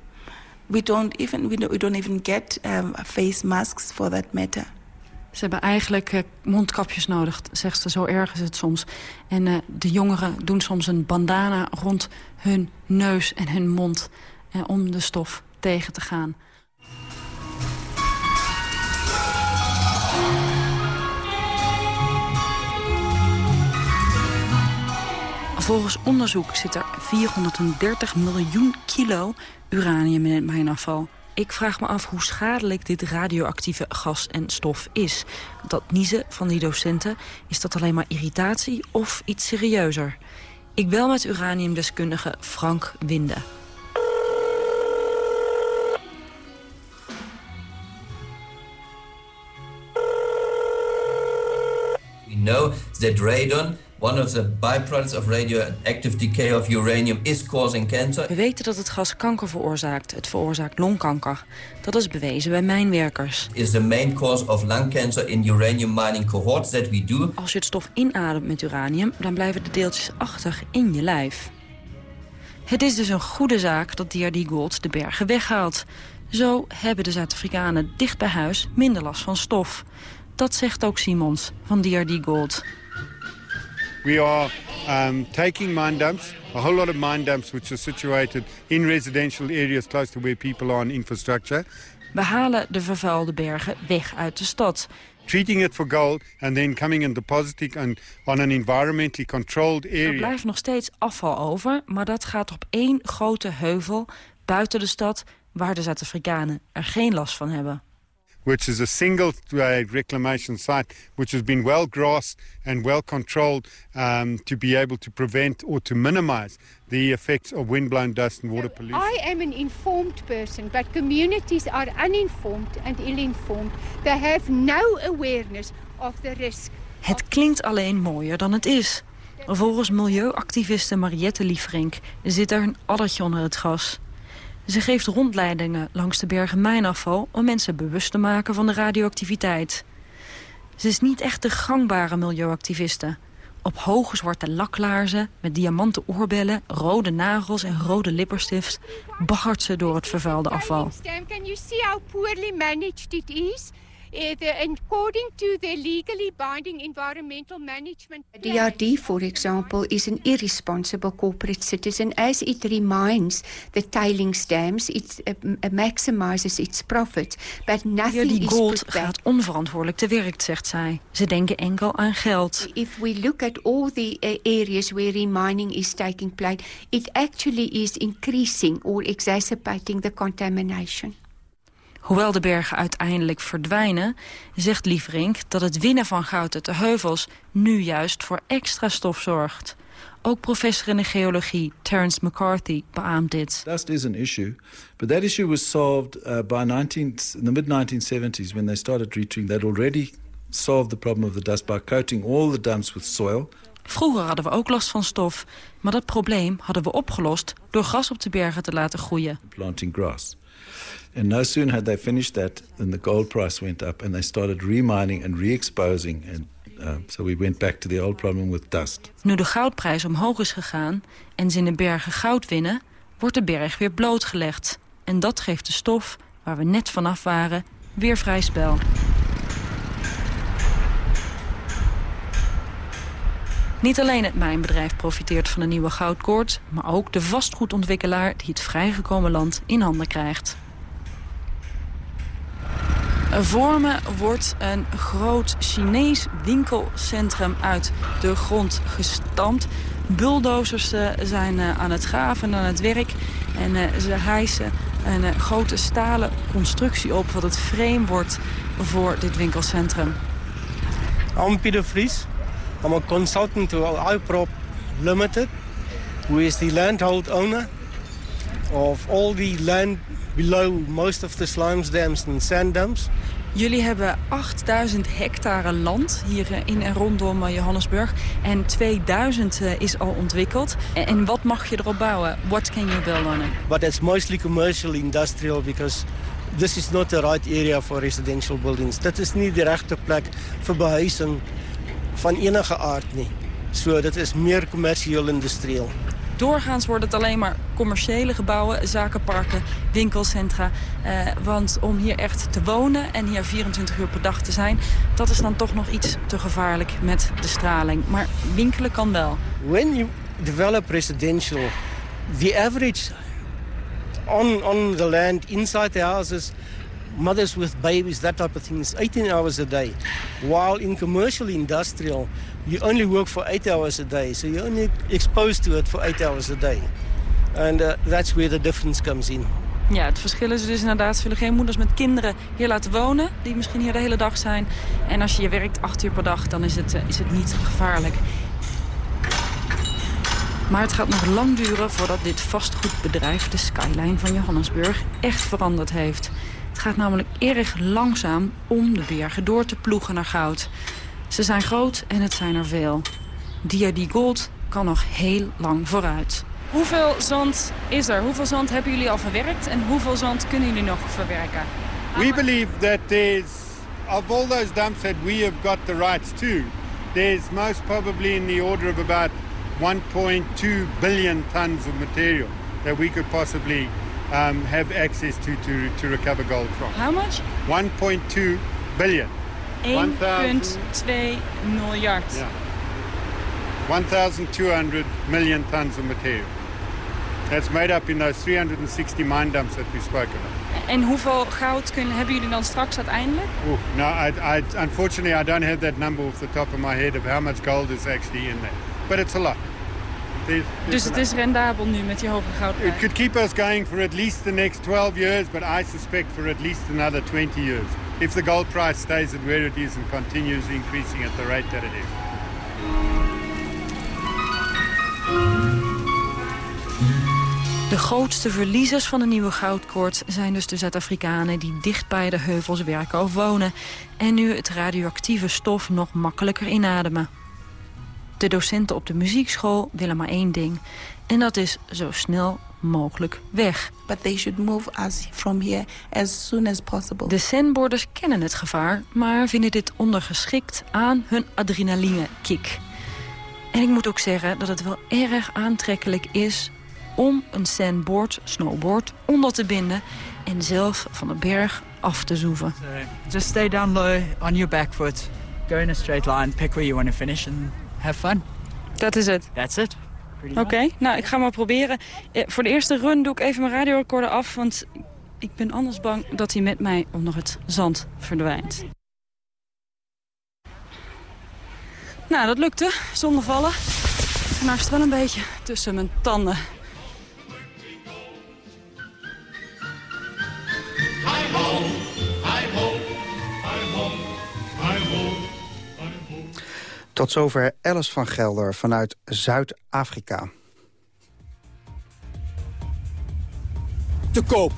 we don't even, we don't, we don't even get um, face masks for that matter. Ze hebben eigenlijk uh, mondkapjes nodig, zegt ze. Zo erg is het soms. En uh, de jongeren doen soms een bandana rond hun neus en hun mond... Uh, om de stof tegen te gaan. Volgens onderzoek zit er 430 miljoen kilo uranium in het mijnafval. Ik vraag me af hoe schadelijk dit radioactieve gas en stof is. Dat niezen van die docenten, is dat alleen maar irritatie of iets serieuzer? Ik bel met uraniumdeskundige Frank Winde. Know that radon One of the byproducts of radioactive decay of uranium is causing cancer. We weten dat het gas kanker veroorzaakt. Het veroorzaakt longkanker. Dat is bewezen bij mijnwerkers. Is the main cause of lung cancer in uranium mining cohorts that we do. Als je het stof inademt met uranium, dan blijven de deeltjes achter in je lijf. Het is dus een goede zaak dat DRD Gold de bergen weghaalt. Zo hebben de Zuid-Afrikanen dicht bij huis minder last van stof. Dat zegt ook Simons van DRD Gold. We are um, taking mine dumps, a whole lot of mine dumps which are situated in residential areas close to where people are on infrastructure. We halen de vervuilde bergen weg uit de stad. Treating it for gold and then coming and depositing on, on an environmentally controlled area. Er blijft nog steeds afval over, maar dat gaat op één grote heuvel buiten de stad waar de Zuid-Afrikanen er geen last van hebben which is a single uh, reclamation site which has been well grassed and well controlled um, to be able to prevent or to minimize the effects of windblown dust and water pollution. I am an informed person, but communities are uninformed and ill-informed. They have no awareness of the risk. Het klinkt alleen mooier dan het is. Volgens milieuactiviste Mariette Liefrink zit er een addertje onder het gas. Ze geeft rondleidingen langs de bergen mijnafval... om mensen bewust te maken van de radioactiviteit. Ze is niet echt de gangbare milieuactiviste. Op hoge zwarte laklaarzen, met diamanten oorbellen... rode nagels en rode lipperstift... baggert ze door het vervuilde afval. Can you see how poorly managed it is? According to the legally binding environmental management DRD, for example, is an irresponsible corporate citizen. As it reminds the tailings dams, it uh, maximizes its profit, but nothing DRD Gold gaat onverantwoordelijk te werk, zegt zij. Ze denken enkel aan geld. If we look at all the uh, areas where remining is taking place, it actually is increasing or exacerbating the contamination. Hoewel de bergen uiteindelijk verdwijnen, zegt Lieverink dat het winnen van goud uit de heuvels nu juist voor extra stof zorgt. Ook professor in de geologie Terence McCarthy beaamt dit. Dust is an issue, but that issue was solved uh, by 19, in the mid 1970s when they started treating. They'd already solved the problem of the dust by coating all the dumps with soil. Vroeger hadden we ook last van stof, maar dat probleem hadden we opgelost door gras op de bergen te laten groeien. Planting grass. And no sooner had they finished that than the gold price went up and they started remining and re-exposing and uh, so we went back to the old problem with dust. Nu de goudprijs omhoog is gegaan en ze in de bergen goud winnen, wordt de berg weer blootgelegd. En dat geeft de stof, waar we net vanaf waren, weer vrij spel. Niet alleen het mijnbedrijf profiteert van de nieuwe goudkoord... maar ook de vastgoedontwikkelaar die het vrijgekomen land in handen krijgt. Voor me wordt een groot Chinees winkelcentrum uit de grond gestampt. Bulldozers eh, zijn eh, aan het graven en aan het werk. En eh, ze hijsen een grote stalen constructie op... wat het frame wordt voor dit winkelcentrum. I'm Peter Vries. I'm a consultant to iProp Limited, who is the landhold owner of all the land below most of the slimes dams and sand dams. Jullie hebben 8000 hectare land hier in en rondom Johannesburg. En 2000 is al ontwikkeld. En wat mag je erop bouwen? What can you build on it? But it's mostly commercial industrial because this is not the right area for residential buildings. Dit is niet de rechte plek voor behuizing van enige aard nie. So dit is meer commercieel industrieel. Doorgaans wordt het alleen maar commerciële gebouwen, zakenparken, winkelcentra. Eh, want om hier echt te wonen en hier 24 uur per dag te zijn... dat is dan toch nog iets te gevaarlijk met de straling. Maar winkelen kan wel. When you develop residential, the average on, on the land, inside the houses... mothers with babies, that type of thing, is 18 hours a day. While in commercial industrial, you only work for 8 hours a day. So you're only exposed to it for 8 hours a day. And uh, that's where the difference comes in. Ja, het verschil is dus inderdaad, ze willen geen moeders met kinderen hier laten wonen... die misschien hier de hele dag zijn. En als je werkt acht uur per dag, dan is het, is het niet gevaarlijk. Maar het gaat nog lang duren voordat dit vastgoedbedrijf... de skyline van Johannesburg echt veranderd heeft. Het gaat namelijk erg langzaam om de bergen door te ploegen naar goud. Ze zijn groot en het zijn er veel. DRD Gold kan nog heel lang vooruit. Hoeveel zand is er? Hoeveel zand hebben jullie al verwerkt en hoeveel zand kunnen jullie nog verwerken? We believe that there's, of all those dumps that we have got the rights to, there's most probably in the order of about 1.2 billion tons of material that we could possibly um, have access to, to to recover gold from. How much? 1.2 billion. 1,2 miljard. Yeah. 1,200 million tons of material. That's made up in those 360 mine dumps that we spoke about. En hoeveel goud kunnen, hebben jullie dan straks uiteindelijk? Ooh, no, I, I, unfortunately I don't have that number off the top of my head of how much gold is actually in there. But it's a lot. There's, there's Dus het is rendabel nu met die hoge goudprijs? It could keep us going for at least the next 12 years, but I suspect for at least another 20 years. If the gold price stays at where it is and continues increasing at the rate that it is. De grootste verliezers van de nieuwe goudkoorts zijn dus de Zuid-Afrikanen... die dicht bij de heuvels werken of wonen... en nu het radioactieve stof nog makkelijker inademen. De docenten op de muziekschool willen maar één ding. En dat is zo snel mogelijk weg. But they should move us from here as soon as possible. De sandboarders kennen het gevaar, maar vinden dit ondergeschikt aan hun adrenaline-kick. En ik moet ook zeggen dat het wel erg aantrekkelijk is om een sandboard, snowboard, onder te binden... en zelf van de berg af te zoeven. So just stay down low on your back foot. Go in a straight line, pick where you want to finish and have fun. Dat is het. That's it. Oké, nou ik ga maar proberen. Eh, voor de eerste run doe ik even mijn radiorecorder af... want ik ben anders bang dat hij met mij onder het zand verdwijnt. Nou, dat lukte, zonder vallen. Het knarst wel een beetje tussen mijn tanden. Tot zover Alice van Gelder vanuit Zuid-Afrika. Te koop.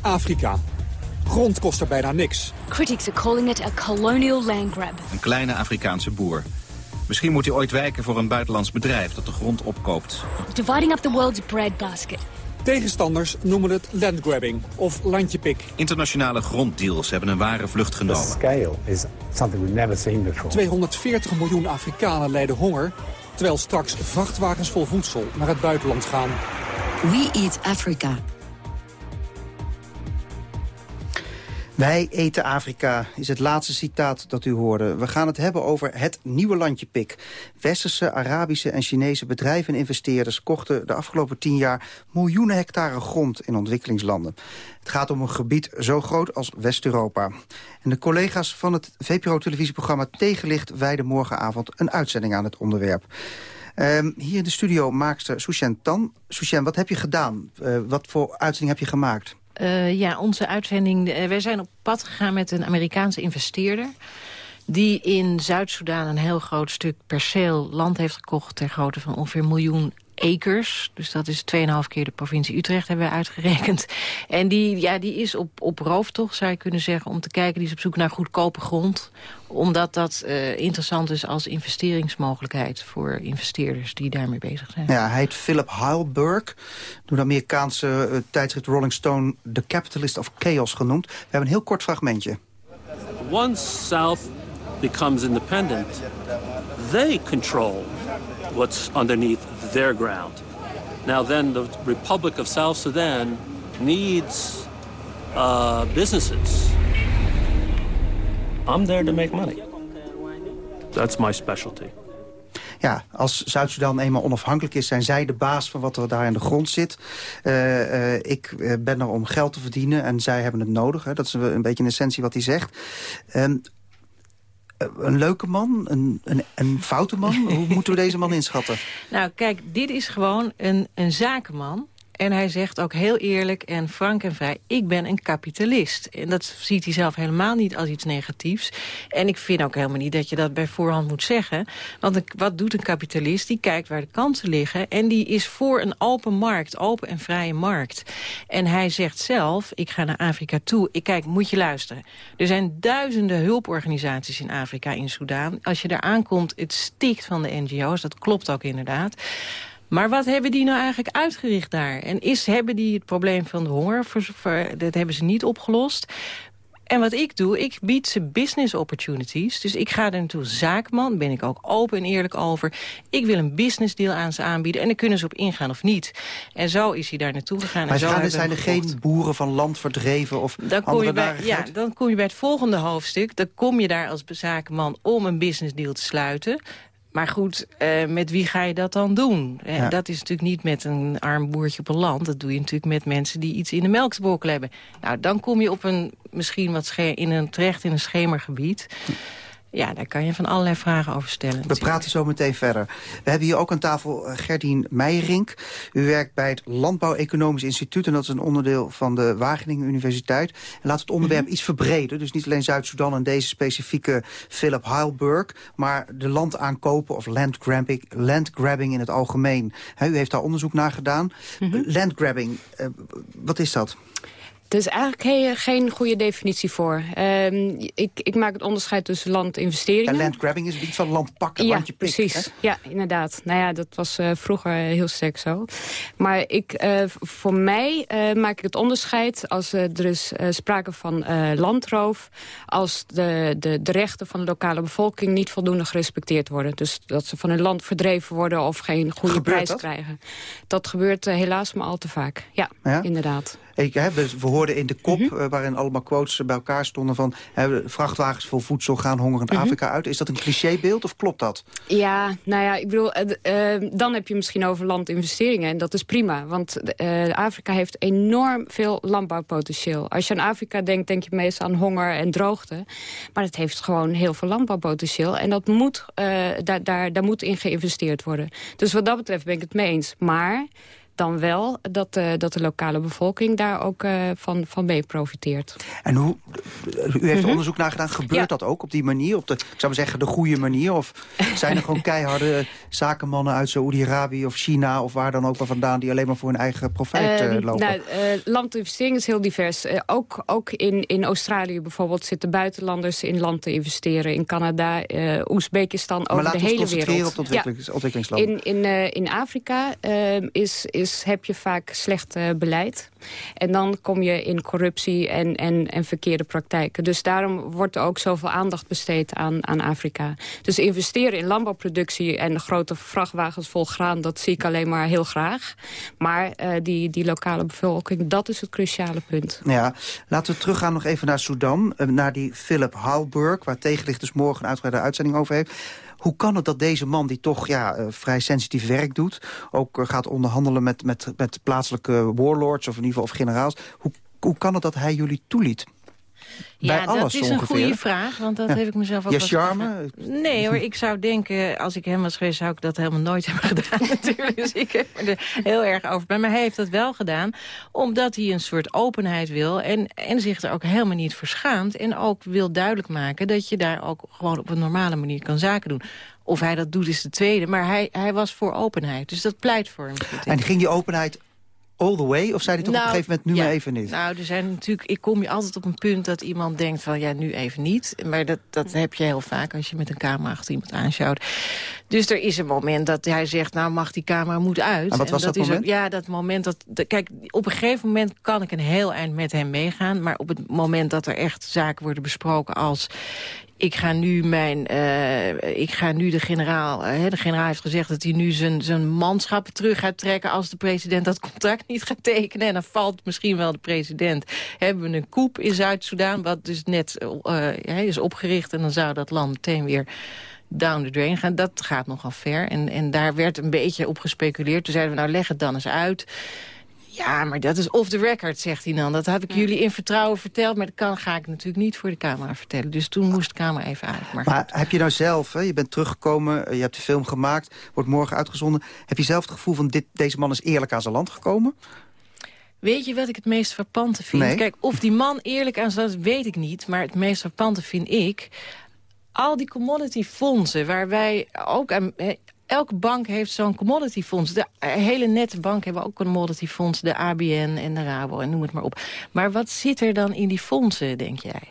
Afrika. Grond kost er bijna niks. Critics are calling it a colonial land grab. Een kleine Afrikaanse boer. Misschien moet hij ooit wijken voor een buitenlands bedrijf dat de grond opkoopt. Dividing up the world's breadbasket. Tegenstanders noemen het landgrabbing of landjepik. Internationale gronddeals hebben een ware vlucht genomen. scale is something we've never seen before. 240 miljoen Afrikanen lijden honger... terwijl straks vrachtwagens vol voedsel naar het buitenland gaan. We eat Africa. Wij eten Afrika is het laatste citaat dat u hoorde. We gaan het hebben over het nieuwe landje Pik. Westerse, Arabische en Chinese bedrijven en investeerders... kochten de afgelopen tien jaar miljoenen hectare grond in ontwikkelingslanden. Het gaat om een gebied zo groot als West-Europa. En de collega's van het VPRO-televisieprogramma Tegenlicht... wijden morgenavond een uitzending aan het onderwerp. Um, hier in de studio maakster Sushen Tan. Sushen, wat heb je gedaan? Uh, wat voor uitzending heb je gemaakt? Uh, ja, onze uitzending... Uh, wij zijn op pad gegaan met een Amerikaanse investeerder... die in Zuid-Soedan een heel groot stuk perceel land heeft gekocht... ter grootte van ongeveer miljoen acres. Dus dat is 2,5 keer de provincie Utrecht, hebben we uitgerekend. En die, ja, die is op, op rooftocht, zou je kunnen zeggen, om te kijken. Die is op zoek naar goedkope grond. Omdat dat uh, interessant is als investeringsmogelijkheid voor investeerders die daarmee bezig zijn. Ja, hij heet Philip Heilberg. Door de Amerikaanse uh, tijdschrift Rolling Stone The Capitalist of Chaos genoemd. We hebben een heel kort fragmentje. Once South becomes independent, they control what's underneath their ground. Now then, the Republic of South Sudan needs uh, businesses. I'm there to make money. That's my specialty. Ja, als Zuid-Soedan eenmaal onafhankelijk is... zijn zij de baas van wat er daar in de grond zit. Uh, uh, ik ben er om geld te verdienen en zij hebben het nodig. Hè. Dat is een beetje in essentie wat hij zegt. Um, een leuke man? Een, een, een foute man? Hoe moeten we deze man inschatten? Nou, kijk, dit is gewoon een, een zakenman. En hij zegt ook heel eerlijk en frank en vrij... ik ben een kapitalist. En dat ziet hij zelf helemaal niet als iets negatiefs. En ik vind ook helemaal niet dat je dat bij voorhand moet zeggen. Want wat doet een kapitalist? Die kijkt waar de kansen liggen... en die is voor een open markt, open en vrije markt. En hij zegt zelf, ik ga naar Afrika toe. Ik kijk, moet je luisteren. Er zijn duizenden hulporganisaties in Afrika, in Soudaan. Als je daar aankomt, het stikt van de NGO's. Dat klopt ook inderdaad. Maar wat hebben die nou eigenlijk uitgericht daar? En is, hebben die het probleem van de honger, voor, voor, dat hebben ze niet opgelost. En wat ik doe, ik bied ze business opportunities. Dus ik ga er naartoe zaakman, ben ik ook open en eerlijk over. Ik wil een business deal aan ze aanbieden en daar kunnen ze op ingaan of niet. En zo is hij daar naartoe gegaan. Maar en zo gaan, zijn er geen boeren van land verdreven of dan kom je bij, Ja, dan kom je bij het volgende hoofdstuk. Dan kom je daar als zakenman om een business deal te sluiten. Maar goed, uh, met wie ga je dat dan doen? Ja. Dat is natuurlijk niet met een arm boertje op een land. Dat doe je natuurlijk met mensen die iets in de melksbokkel hebben. Nou, dan kom je op een, misschien wat in een, terecht in een schemergebied. Ja, daar kan je van allerlei vragen over stellen. We natuurlijk. praten zo meteen verder. We hebben hier ook aan tafel Gerdien Meijerink. U werkt bij het Landbouw-Economisch Instituut... en dat is een onderdeel van de Wageningen Universiteit. En laat het onderwerp mm -hmm. iets verbreden. Dus niet alleen Zuid-Soedan en deze specifieke Philip Heilberg... maar de land aankopen of landgrabbing, landgrabbing in het algemeen. He, u heeft daar onderzoek naar gedaan. Mm -hmm. Landgrabbing, uh, wat is dat? Er is eigenlijk geen, geen goede definitie voor. Um, ik, ik, maak het onderscheid tussen landinvesteringen. En landgrabbing is iets van land pakken, ja, landje pik. precies. Hè? Ja, inderdaad. Nou ja, dat was uh, vroeger heel sterk zo. Maar ik, uh, voor mij uh, maak ik het onderscheid als er is sprake van landroof... als de, de, de rechten van de lokale bevolking niet voldoende gerespecteerd worden. Dus dat ze van hun land verdreven worden of geen goede gebeurt prijs dat? krijgen. Dat gebeurt helaas maar al te vaak. Ja, ja? inderdaad. Ik, hè, we, we hoorden in de kop, mm -hmm. uh, waarin allemaal quotes bij elkaar stonden... van hè, vrachtwagens vol voedsel gaan hongerend mm -hmm. Afrika uit. Is dat een clichébeeld of klopt dat? Ja, nou ja, ik bedoel, uh, dan heb je misschien over landinvesteringen. En dat is prima, want Afrika heeft enorm veel landbouwpotentieel. Als je aan Afrika denkt, denk je meestal aan honger en droogte. Maar het heeft gewoon heel veel landbouwpotentieel. En dat moet, daar, daar, daar moet in geïnvesteerd worden. Dus wat dat betreft ben ik het mee eens. Maar dan wel dat, uh, dat de lokale bevolking daar ook uh, van, van mee profiteert. En hoe, u heeft mhm. onderzoek naar gedaan, gebeurt dat ook op die manier? Op de, ik zou maar zeggen, de goede manier? Of zijn er gewoon keiharde zakenmannen uit Saoedi-Arabië of China... of waar dan ook wel vandaan die alleen maar voor hun eigen profijt uh, lopen? Nou, landinvestering is heel divers. ook ook in, in Australië bijvoorbeeld zitten buitenlanders in land te investeren. In Canada, Oezbekistan, over de hele wereld. op de ontwikkelings, ontwikkelingslanden. In, in, in Afrika is... is heb je vaak slecht uh, beleid. En dan kom je in corruptie en, en, en verkeerde praktijken. Dus daarom wordt er ook zoveel aandacht besteed aan, aan Afrika. Dus investeren in landbouwproductie en grote vrachtwagens vol graan... dat zie ik alleen maar heel graag. Maar uh, die, die lokale bevolking, dat is het cruciale punt. Ja, laten we teruggaan nog even naar Sudan. Uh, naar die Philip Halburg, waar tegenlicht dus morgen een uitgebreide uitzending over heeft. Hoe kan het dat deze man, die toch ja, uh, vrij sensitief werk doet... ook uh, gaat onderhandelen met, met, met plaatselijke warlords of in ieder geval of generaals... Hoe, hoe kan het dat hij jullie toeliet? Ja, alles dat is een goede vraag, want dat ja. heb ik mezelf ook Je charme? Nee hoor, ik zou denken, als ik hem was geweest... zou ik dat helemaal nooit hebben gedaan natuurlijk. Dus ik heb er heel erg over bij. Maar hij heeft dat wel gedaan, omdat hij een soort openheid wil... en, en zich er ook helemaal niet verschaamt. En ook wil duidelijk maken dat je daar ook gewoon op een normale manier kan zaken doen. Of hij dat doet is de tweede, maar hij, hij was voor openheid. Dus dat pleit voor hem. En ging die openheid all the way? Of zei hij toch nou, op een gegeven moment nu ja, maar even niet? Nou, er zijn natuurlijk, ik kom je altijd op een punt dat iemand denkt van ja, nu even niet. Maar dat, dat heb je heel vaak als je met een camera achter iemand aanschouwt. Dus er is een moment dat hij zegt, nou mag die camera moet uit. En wat was dat, dat is moment? Ook, ja, dat moment dat, de, kijk, op een gegeven moment kan ik een heel eind met hem meegaan. Maar op het moment dat er echt zaken worden besproken als ik ga nu mijn, uh, ik ga nu de generaal, uh, de generaal heeft gezegd dat hij nu zijn, zijn manschappen terug gaat trekken als de president dat contract niet gaat tekenen. En dan valt misschien wel de president. Hebben we een koep in Zuid-Soedan, wat dus net uh, is opgericht en dan zou dat land meteen weer down the drain gaan. Dat gaat nogal ver. En, en daar werd een beetje op gespeculeerd. Toen zeiden we, nou leg het dan eens uit. Ja, maar dat is off the record, zegt hij dan. Dat heb ik jullie in vertrouwen verteld, maar dat kan, ga ik natuurlijk niet voor de camera vertellen. Dus toen moest de camera even uit. Maar, maar heb je nou zelf, hè, je bent teruggekomen, je hebt de film gemaakt, wordt morgen uitgezonden. Heb je zelf het gevoel van dit, deze man is eerlijk aan zijn land gekomen? Weet je wat ik het meest frappante vind? Nee. Kijk, of die man eerlijk aan zijn land weet ik niet, maar het meest frappante vind ik al die commodity fondsen waar wij ook aan, elke bank heeft zo'n commodity fonds. De hele nette bank hebben ook commodity fonds. De ABN en de Rabo en noem het maar op. Maar wat zit er dan in die fondsen, denk jij?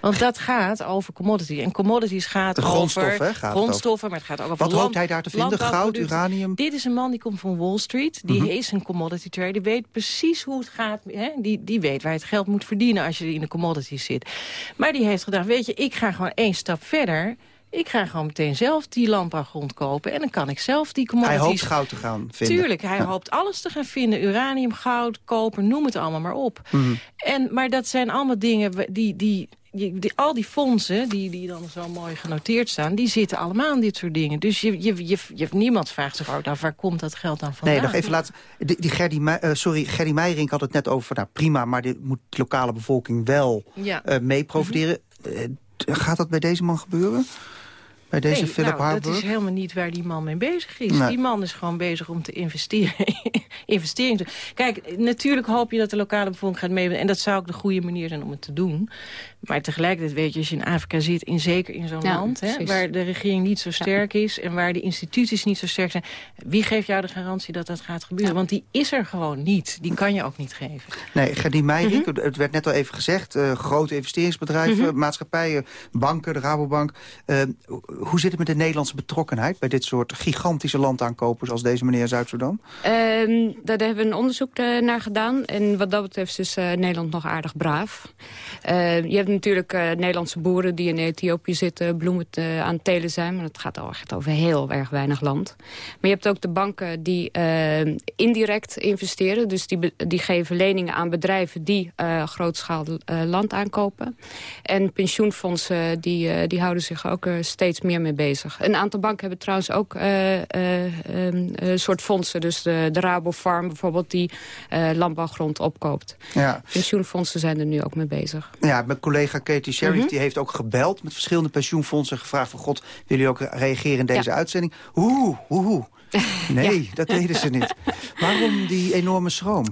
Want dat gaat over commodity. En commodities gaat de grondstof, over hè, gaat grondstoffen, maar het gaat ook over Wat land, hoopt hij daar te vinden? Goud, uranium? Dit is een man die komt van Wall Street. Die Mhm. is een commodity trader. Die weet precies hoe het gaat. Hè? Die, die weet waar je het geld moet verdienen als je in de commodities zit. Maar die heeft gedacht, weet je, ik ga gewoon één stap verder... Ik ga gewoon meteen zelf die landbouwgrond kopen. En dan kan ik zelf die commodities... Hij hoopt goud te gaan vinden. Tuurlijk, hij Ja. hoopt alles te gaan vinden. Uranium, goud, koper, noem het allemaal maar op. Mhm. En, maar dat zijn allemaal dingen die... die die, die- al die fondsen, die, die dan zo mooi genoteerd staan... die zitten allemaal in dit soort dingen. Dus je, je, je, je, niemand vraagt zich af... waar komt dat geld dan vandaan? Nee, nog even laten. Die, die Gerdy, Mei- eh, sorry, Gerdy Meijering had het net over. Nou, prima, maar dit moet de lokale bevolking wel Ja. eh, mee profiteren. Eh, gaat dat bij deze man gebeuren? Bij deze nee, Philip nou, dat is helemaal niet waar die man mee bezig is. Nee. Die man is gewoon bezig om te investeren. investering te Kijk, natuurlijk hoop je dat de lokale bevolking gaat meedoen. En dat zou ook de goede manier zijn om het te doen. Maar tegelijkertijd weet je, als je in Afrika zit... In, zeker in zo'n Ja, land, hè, waar de regering niet zo sterk is... en waar de instituties niet zo sterk zijn... wie geeft jou de garantie dat dat gaat gebeuren? Want die is er gewoon niet. Die kan je ook niet geven. Nee, Gerdy Meijering, Mhm. het werd net al even gezegd. eh, grote investeringsbedrijven, Mhm. maatschappijen, banken, de Rabobank. Eh, hoe zit het met de Nederlandse betrokkenheid... bij dit soort gigantische landaankopen... zoals deze meneer in Zuid-Soedan? Ehm, daar hebben we een onderzoek eh, naar gedaan. En wat dat betreft is eh, Nederland nog aardig braaf. Eh, je hebt natuurlijk eh, Nederlandse boeren die in Ethiopië zitten... bloemen te- aan het telen zijn. Maar dat gaat al echt over heel erg weinig land. Maar je hebt ook de banken die eh, indirect investeren. Dus die, die geven leningen aan bedrijven die eh grootschaal eh, land aankopen. En pensioenfondsen die, eh, die houden zich ook eh, steeds meer mee bezig. Een aantal banken hebben trouwens ook eh, eh, ehm, een soort fondsen. Dus de, de Rabofarm bijvoorbeeld die eh, landbouwgrond opkoopt. Ja. Pensioenfondsen zijn er nu ook mee bezig. Ja, mijn collega Katie Sheriff Mhm. die heeft ook gebeld met verschillende pensioenfondsen... en gevraagd van God, willen jullie ook reageren in deze Ja. uitzending? Oeh, oeh, oeh. Nee, dat deden ze niet. Waarom die enorme schroom?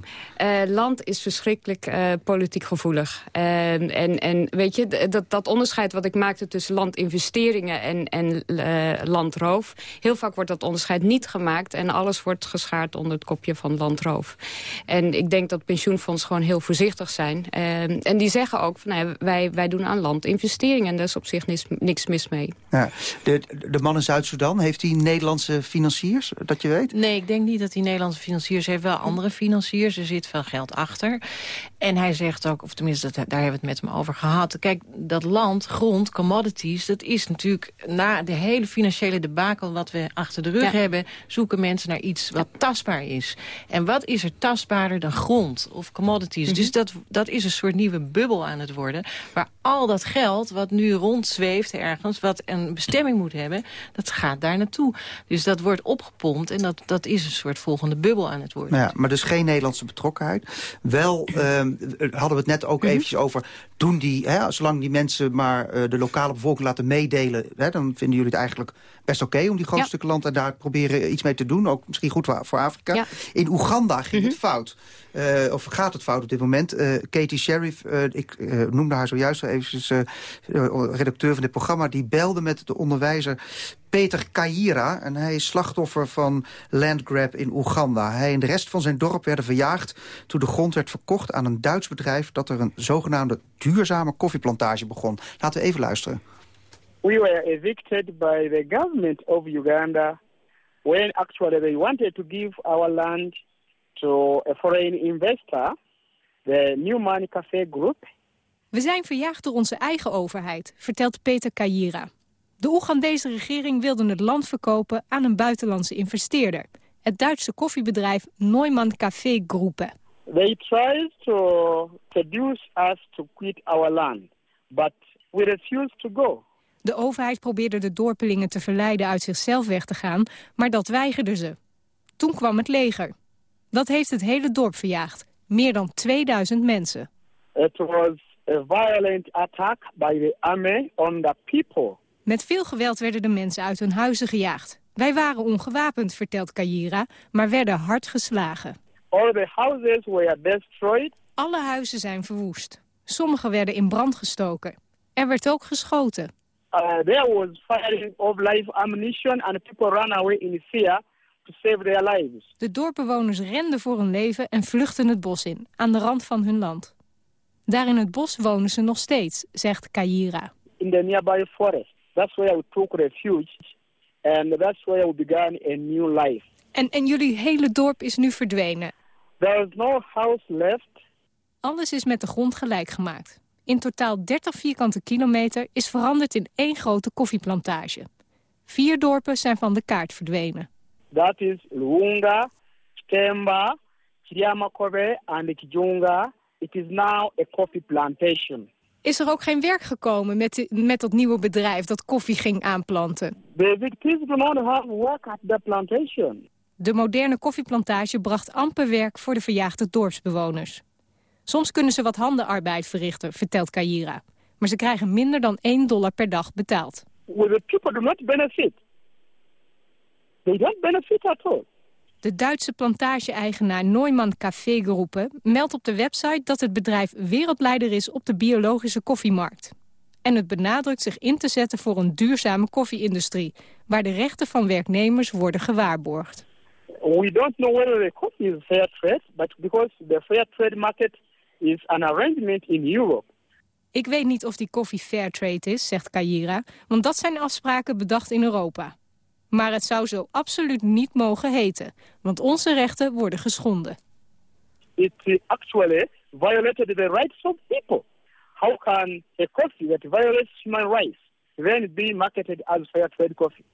Uh, land is verschrikkelijk uh, politiek gevoelig. Uh, en, en weet je, dat, dat onderscheid wat ik maakte tussen landinvesteringen en, en landroof... heel vaak wordt dat onderscheid niet gemaakt... en alles wordt geschaard onder het kopje van landroof. En ik denk dat pensioenfonds gewoon heel voorzichtig zijn. en die zeggen ook, van, nou, wij, wij doen aan landinvesteringen... en daar is op zich niks, niks mis mee. Ja, de, de man in Zuid-Soedan, heeft hij Nederlandse financiers, dat je weet? Nee, ik denk niet dat hij Nederlandse financiers heeft. Wel andere financiers, er zit veel geld achter. En hij zegt ook, of tenminste, dat, daar hebben we het met hem over gehad... kijk, dat land, grond, commodities, dat is natuurlijk... na de hele financiële debakel wat we achter de rug hebben... zoeken mensen naar iets wat tastbaar is. En wat is er tastbaarder dan grond of commodities? Mhm. Dus dat, dat is een soort nieuwe bubbel aan het worden... waar al dat geld wat nu rondzweeft ergens... wat een bestemming moet hebben, dat gaat daar naartoe. Dus dat wordt en dat, dat is een soort volgende bubbel aan het worden. Ja, maar dus geen Nederlandse betrokkenheid. Wel ehm, hadden we het net ook Mhm. eventjes over... doen die, hè, zolang die mensen maar eh, de lokale bevolking laten meedelen... Hè, dan vinden jullie het eigenlijk best oké om die grote Ja. stukken land... en daar proberen iets mee te doen. Ook misschien goed voor, Afrika. Ja. In Oeganda ging Mhm. het fout. Eh, of gaat het fout op dit moment. Eh, Katie Sheriff, eh, ik noemde haar zojuist eventjes... eh, eh, redacteur van dit programma... die belde met de onderwijzer Peter Kaira. En hij is slachtoffer van landgrab in Oeganda. Hij en de rest van zijn dorp werden verjaagd... toen de grond werd verkocht aan een Duits bedrijf... dat er een zogenaamde duurzame koffieplantage begon. Laten we even luisteren. we were evicted by the government of Uganda when actually they wanted to give our land to a foreign investor, the Newman Cafe Group. We zijn verjaagd door onze eigen overheid, vertelt Peter Kayira. De Oegandese regering wilde het land verkopen aan een buitenlandse investeerder. Het Duitse koffiebedrijf Neumann Café Groepen. They tried to seduce us to quit our land, but we refused to go. De overheid probeerde de dorpelingen te verleiden uit zichzelf weg te gaan, maar dat weigerden ze. Toen kwam het leger. Dat heeft het hele dorp verjaagd. Meer dan 2000 mensen. It was a violent attack by the army on the people. Met veel geweld werden de mensen uit hun huizen gejaagd. Wij waren ongewapend, vertelt Kayira, maar werden hard geslagen. All the houses were destroyed. Alle huizen zijn verwoest. Sommige werden in brand gestoken. Er werd ook geschoten. Uh, there was firing of live ammunition and people ran away in fear to save their lives. De dorpbewoners renden voor hun leven en vluchtten het bos in, aan de rand van hun land. Daar in het bos wonen ze nog steeds, zegt Kayira. In the nearby forest. That's where we took refuge and that's where we began a new life. En, en jullie hele dorp is nu verdwenen. There is no house left. Alles is met de grond gelijk gemaakt. In totaal 30 vierkante kilometer is veranderd in één grote koffieplantage. Vier dorpen zijn van de kaart verdwenen. That is Luunga, Stemba, Chiriamakobe and Kijunga. It is now a coffee plantation. Is er ook geen werk gekomen met, de- met dat nieuwe bedrijf dat koffie ging aanplanten? The victims do not have work at the plantation. De moderne koffieplantage bracht amper werk voor de verjaagde dorpsbewoners. Soms kunnen ze wat handenarbeid verrichten, vertelt Kayira. Maar ze krijgen minder dan 1 dollar per dag betaald. Well, the people do not benefit. They don't benefit at all. De Duitse plantage-eigenaar Neumann Café Groepen meldt op de website dat het bedrijf wereldleider is op de biologische koffiemarkt. En het benadrukt zich in te zetten voor een duurzame koffie-industrie, waar de rechten van werknemers worden gewaarborgd. We don't know whether the coffee is fair trade, but because the fair trade market is an arrangement in Europe. Ik weet niet of die koffie fair trade is, zegt Kayira, want dat zijn afspraken bedacht in Europa. Maar het zou zo absoluut niet mogen heten, want onze rechten worden geschonden. It actually violated the rights of people. How can a coffee that violates human rights then be marketed as fair trade coffee?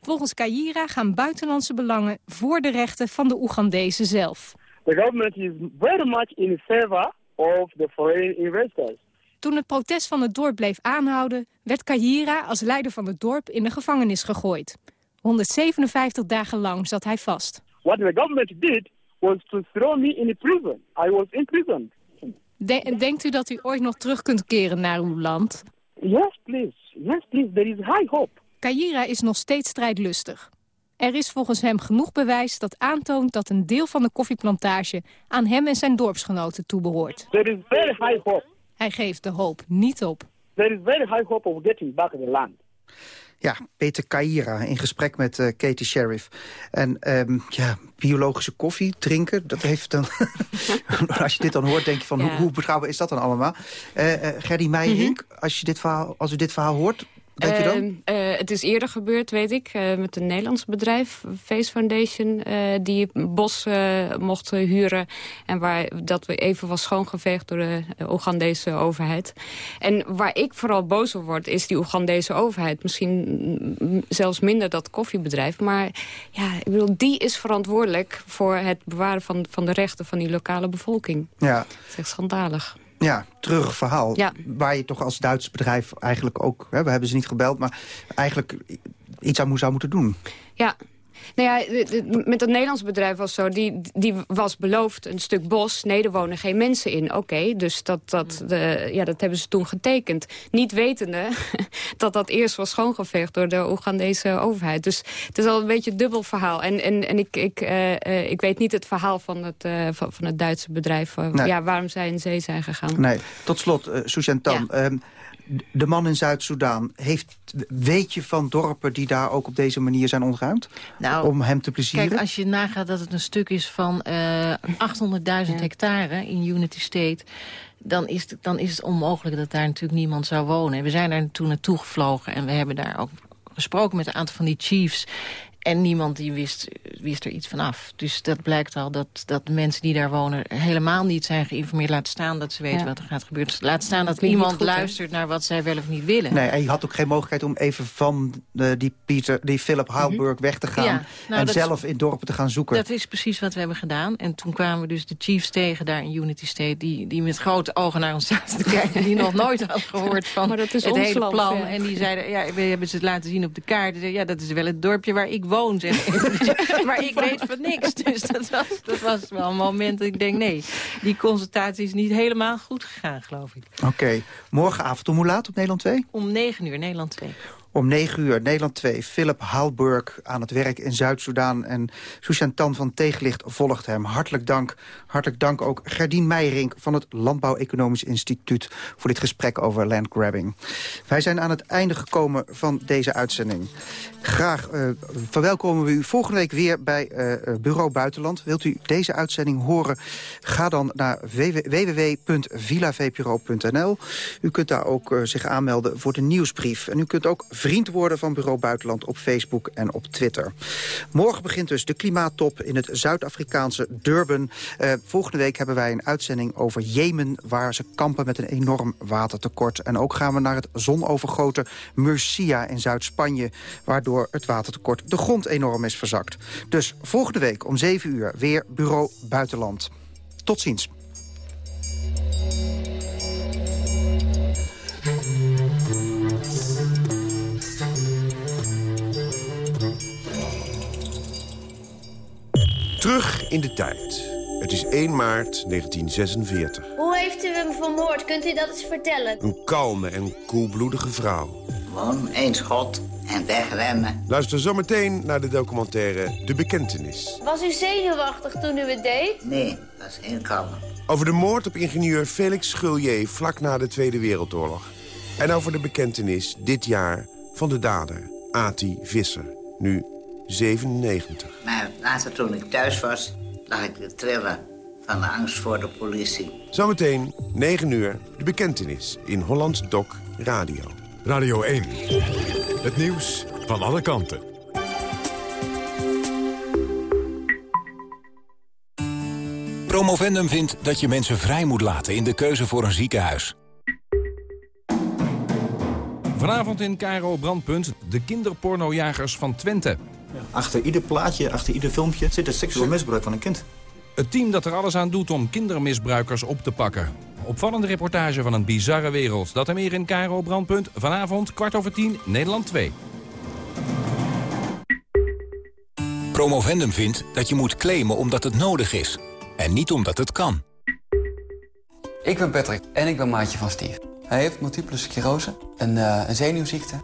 Volgens Kayira gaan buitenlandse belangen voor de rechten van de Oegandezen zelf. The government is very much in favor of the foreign investors. Toen het protest van het dorp bleef aanhouden, werd Kayira als leider van het dorp in de gevangenis gegooid. 157 dagen lang zat hij vast. What the government did was to throw me in prison. I was imprisoned. De- denkt u dat u ooit nog terug kunt keren naar uw land? Yes, please. Yes, please. There is high hope. Kayira is nog steeds strijdlustig. Er is volgens hem genoeg bewijs dat aantoont dat een deel van de koffieplantage aan hem en zijn dorpsgenoten toebehoort. There is very high hope. Hij geeft de hoop niet op. There is very high hope of getting back the land. Ja, Peter Kaira in gesprek met uh, Katie Sheriff. En um, ja, biologische koffie drinken, dat heeft dan... als je dit dan hoort, denk je van ja. hoe, hoe betrouwbaar is dat dan allemaal? Uh, uh, Gerdy Meijink, mm -hmm. als, je dit verhaal, als u dit verhaal hoort, Denk je dan? Uh, uh, het is eerder gebeurd, weet ik, uh, met een Nederlands bedrijf, Face Foundation, die bos mocht huren. En waar dat we even was schoongeveegd door de Oegandese overheid. En waar ik vooral boos op word, is die Oegandese overheid. Misschien zelfs minder dat koffiebedrijf. Maar ja, ik bedoel, die is verantwoordelijk voor het bewaren van, van de rechten van die lokale bevolking. Ja. Dat is echt schandalig. Ja, treurig verhaal. Ja. Waar je toch als Duits bedrijf eigenlijk ook... Hè, we hebben ze niet gebeld, maar eigenlijk iets aan zou moeten doen. Ja, nou ja, met dat Nederlands bedrijf was zo, die, die was beloofd een stuk bos. Nee, er wonen geen mensen in. Oké, okay, dus dat, dat, de, ja, dat hebben ze toen getekend. Niet wetende dat dat eerst was schoongeveegd door de Oegandese overheid. Dus het is al een beetje een dubbel verhaal. En, en, en ik, ik, uh, ik weet niet het verhaal van het, uh, van, van, het Duitse bedrijf. Uh, nee. ja, waarom zij in zee zijn gegaan. Nee, tot slot, uh, Tan. Ja. Um, de man in Zuid-Soedan, heeft weet je van dorpen die daar ook op deze manier zijn ontruimd? Nou, om hem te plezieren? Kijk, als je nagaat dat het een stuk is van uh, 800.000 hectare in Unity State dan is, het, dan is het onmogelijk dat daar natuurlijk niemand zou wonen. We zijn daar toen naartoe gevlogen en we hebben daar ook gesproken met een aantal van die chiefs. En niemand die wist, wist er iets van af. Dus dat blijkt al dat, dat de mensen die daar wonen... helemaal niet zijn geïnformeerd. Laat staan dat ze weten ja. wat er gaat gebeuren. Dus laat staan dat, dat iemand goed, luistert naar wat zij wel of niet willen. Nee, en je had ook geen mogelijkheid om even van de, die, Pieter, die Philip Heilburg mm -hmm. weg te gaan... Ja, nou, en zelf is, in dorpen te gaan zoeken. Dat is precies wat we hebben gedaan. En toen kwamen we dus de chiefs tegen daar in Unity State... die, die met grote ogen naar ons zaten te kijken... die nog nooit had gehoord van het hele land, plan. Ja. En die zeiden, ja, we hebben ze het laten zien op de kaart. Ja, dat is wel het dorpje waar ik woon, zeg maar ik weet van niks. Dus dat was, dat was wel een moment dat ik denk... nee, die consultatie is niet helemaal goed gegaan, geloof ik. Oké. Okay. Morgenavond, om hoe laat op Nederland 2? Om 9 uur, Nederland 2. Om 9 uur, Nederland 2. Philip Haalburg aan het werk in Zuid-Soedan. En Sushan Tan van Tegenlicht volgt hem. Hartelijk dank. Hartelijk dank ook Gerdien Meijering van het Landbouw Economisch Instituut... voor dit gesprek over landgrabbing. Wij zijn aan het einde gekomen van deze uitzending. Graag uh, verwelkomen we u volgende week weer bij uh, Bureau Buitenland. Wilt u deze uitzending horen? Ga dan naar www.villavpro.nl. U kunt daar ook zich aanmelden voor de nieuwsbrief. En u kunt ook vriend worden van Bureau Buitenland op Facebook en op Twitter. Morgen begint dus de klimaattop in het Zuid-Afrikaanse Durban. Uh, volgende week hebben wij een uitzending over Jemen... waar ze kampen met een enorm watertekort. En ook gaan we naar het zonovergoten Murcia in Zuid-Spanje... waardoor het watertekort de grond enorm is verzakt. Dus volgende week om 7 uur weer Bureau Buitenland. Tot ziens. Terug in de tijd. Het is 1 maart 1946. Hoe heeft u hem vermoord? Kunt u dat eens vertellen? Een kalme en koelbloedige vrouw. Gewoon één schot en wegrennen. Luister zometeen naar de documentaire De Bekentenis. Was u zenuwachtig toen u het deed? Nee, dat is heel kalm. Over de moord op ingenieur Felix Schulje vlak na de Tweede Wereldoorlog. En over de bekentenis dit jaar van de dader, Ati Visser. Nu 97. Maar later toen ik thuis was, lag ik te trillen van de angst voor de politie. Zometeen, 9 uur, de bekentenis in Hollands Doc Radio. Radio 1, het nieuws van alle kanten. Promovendum vindt dat je mensen vrij moet laten in de keuze voor een ziekenhuis. Vanavond in Cairo Brandpunt, de kinderpornojagers van Twente. Achter ieder plaatje, achter ieder filmpje zit het seksueel misbruik van een kind. Het team dat er alles aan doet om kindermisbruikers op te pakken. Opvallende reportage van een bizarre wereld. Dat en meer in Cairo Brandpunt. Vanavond, kwart over tien, Nederland 2. Promovendum vindt dat je moet claimen omdat het nodig is. En niet omdat het kan. Ik ben Patrick en ik ben maatje van Steve. Hij heeft multiple sclerose, een, uh, een zenuwziekte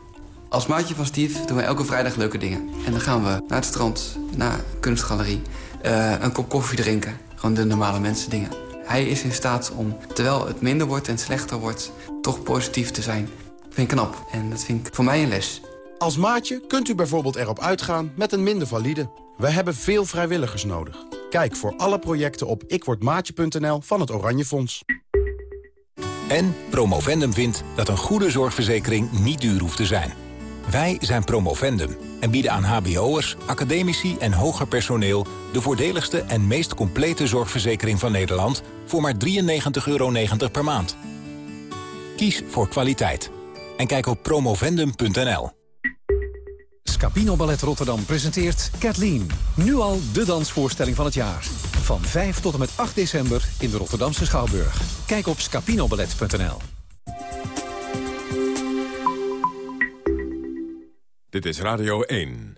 Als maatje van Steve doen we elke vrijdag leuke dingen. En dan gaan we naar het strand, naar een kunstgalerie, uh, een kop koffie drinken. Gewoon de normale mensen dingen. Hij is in staat om, terwijl het minder wordt en slechter wordt, toch positief te zijn. Dat vind ik knap en dat vind ik voor mij een les. Als maatje kunt u bijvoorbeeld erop uitgaan met een minder valide. We hebben veel vrijwilligers nodig. Kijk voor alle projecten op ikwordmaatje.nl van het Oranje Fonds. En Promovendum vindt dat een goede zorgverzekering niet duur hoeft te zijn. Wij zijn Promovendum en bieden aan hbo'ers, academici en hoger personeel... de voordeligste en meest complete zorgverzekering van Nederland... voor maar 93,90 euro per maand. Kies voor kwaliteit. En kijk op promovendum.nl. Scapino Ballet Rotterdam presenteert Kathleen. Nu al de dansvoorstelling van het jaar. Van 5 tot en met 8 december in de Rotterdamse Schouwburg. Kijk op scapinoballet.nl. Dit is Radio 1.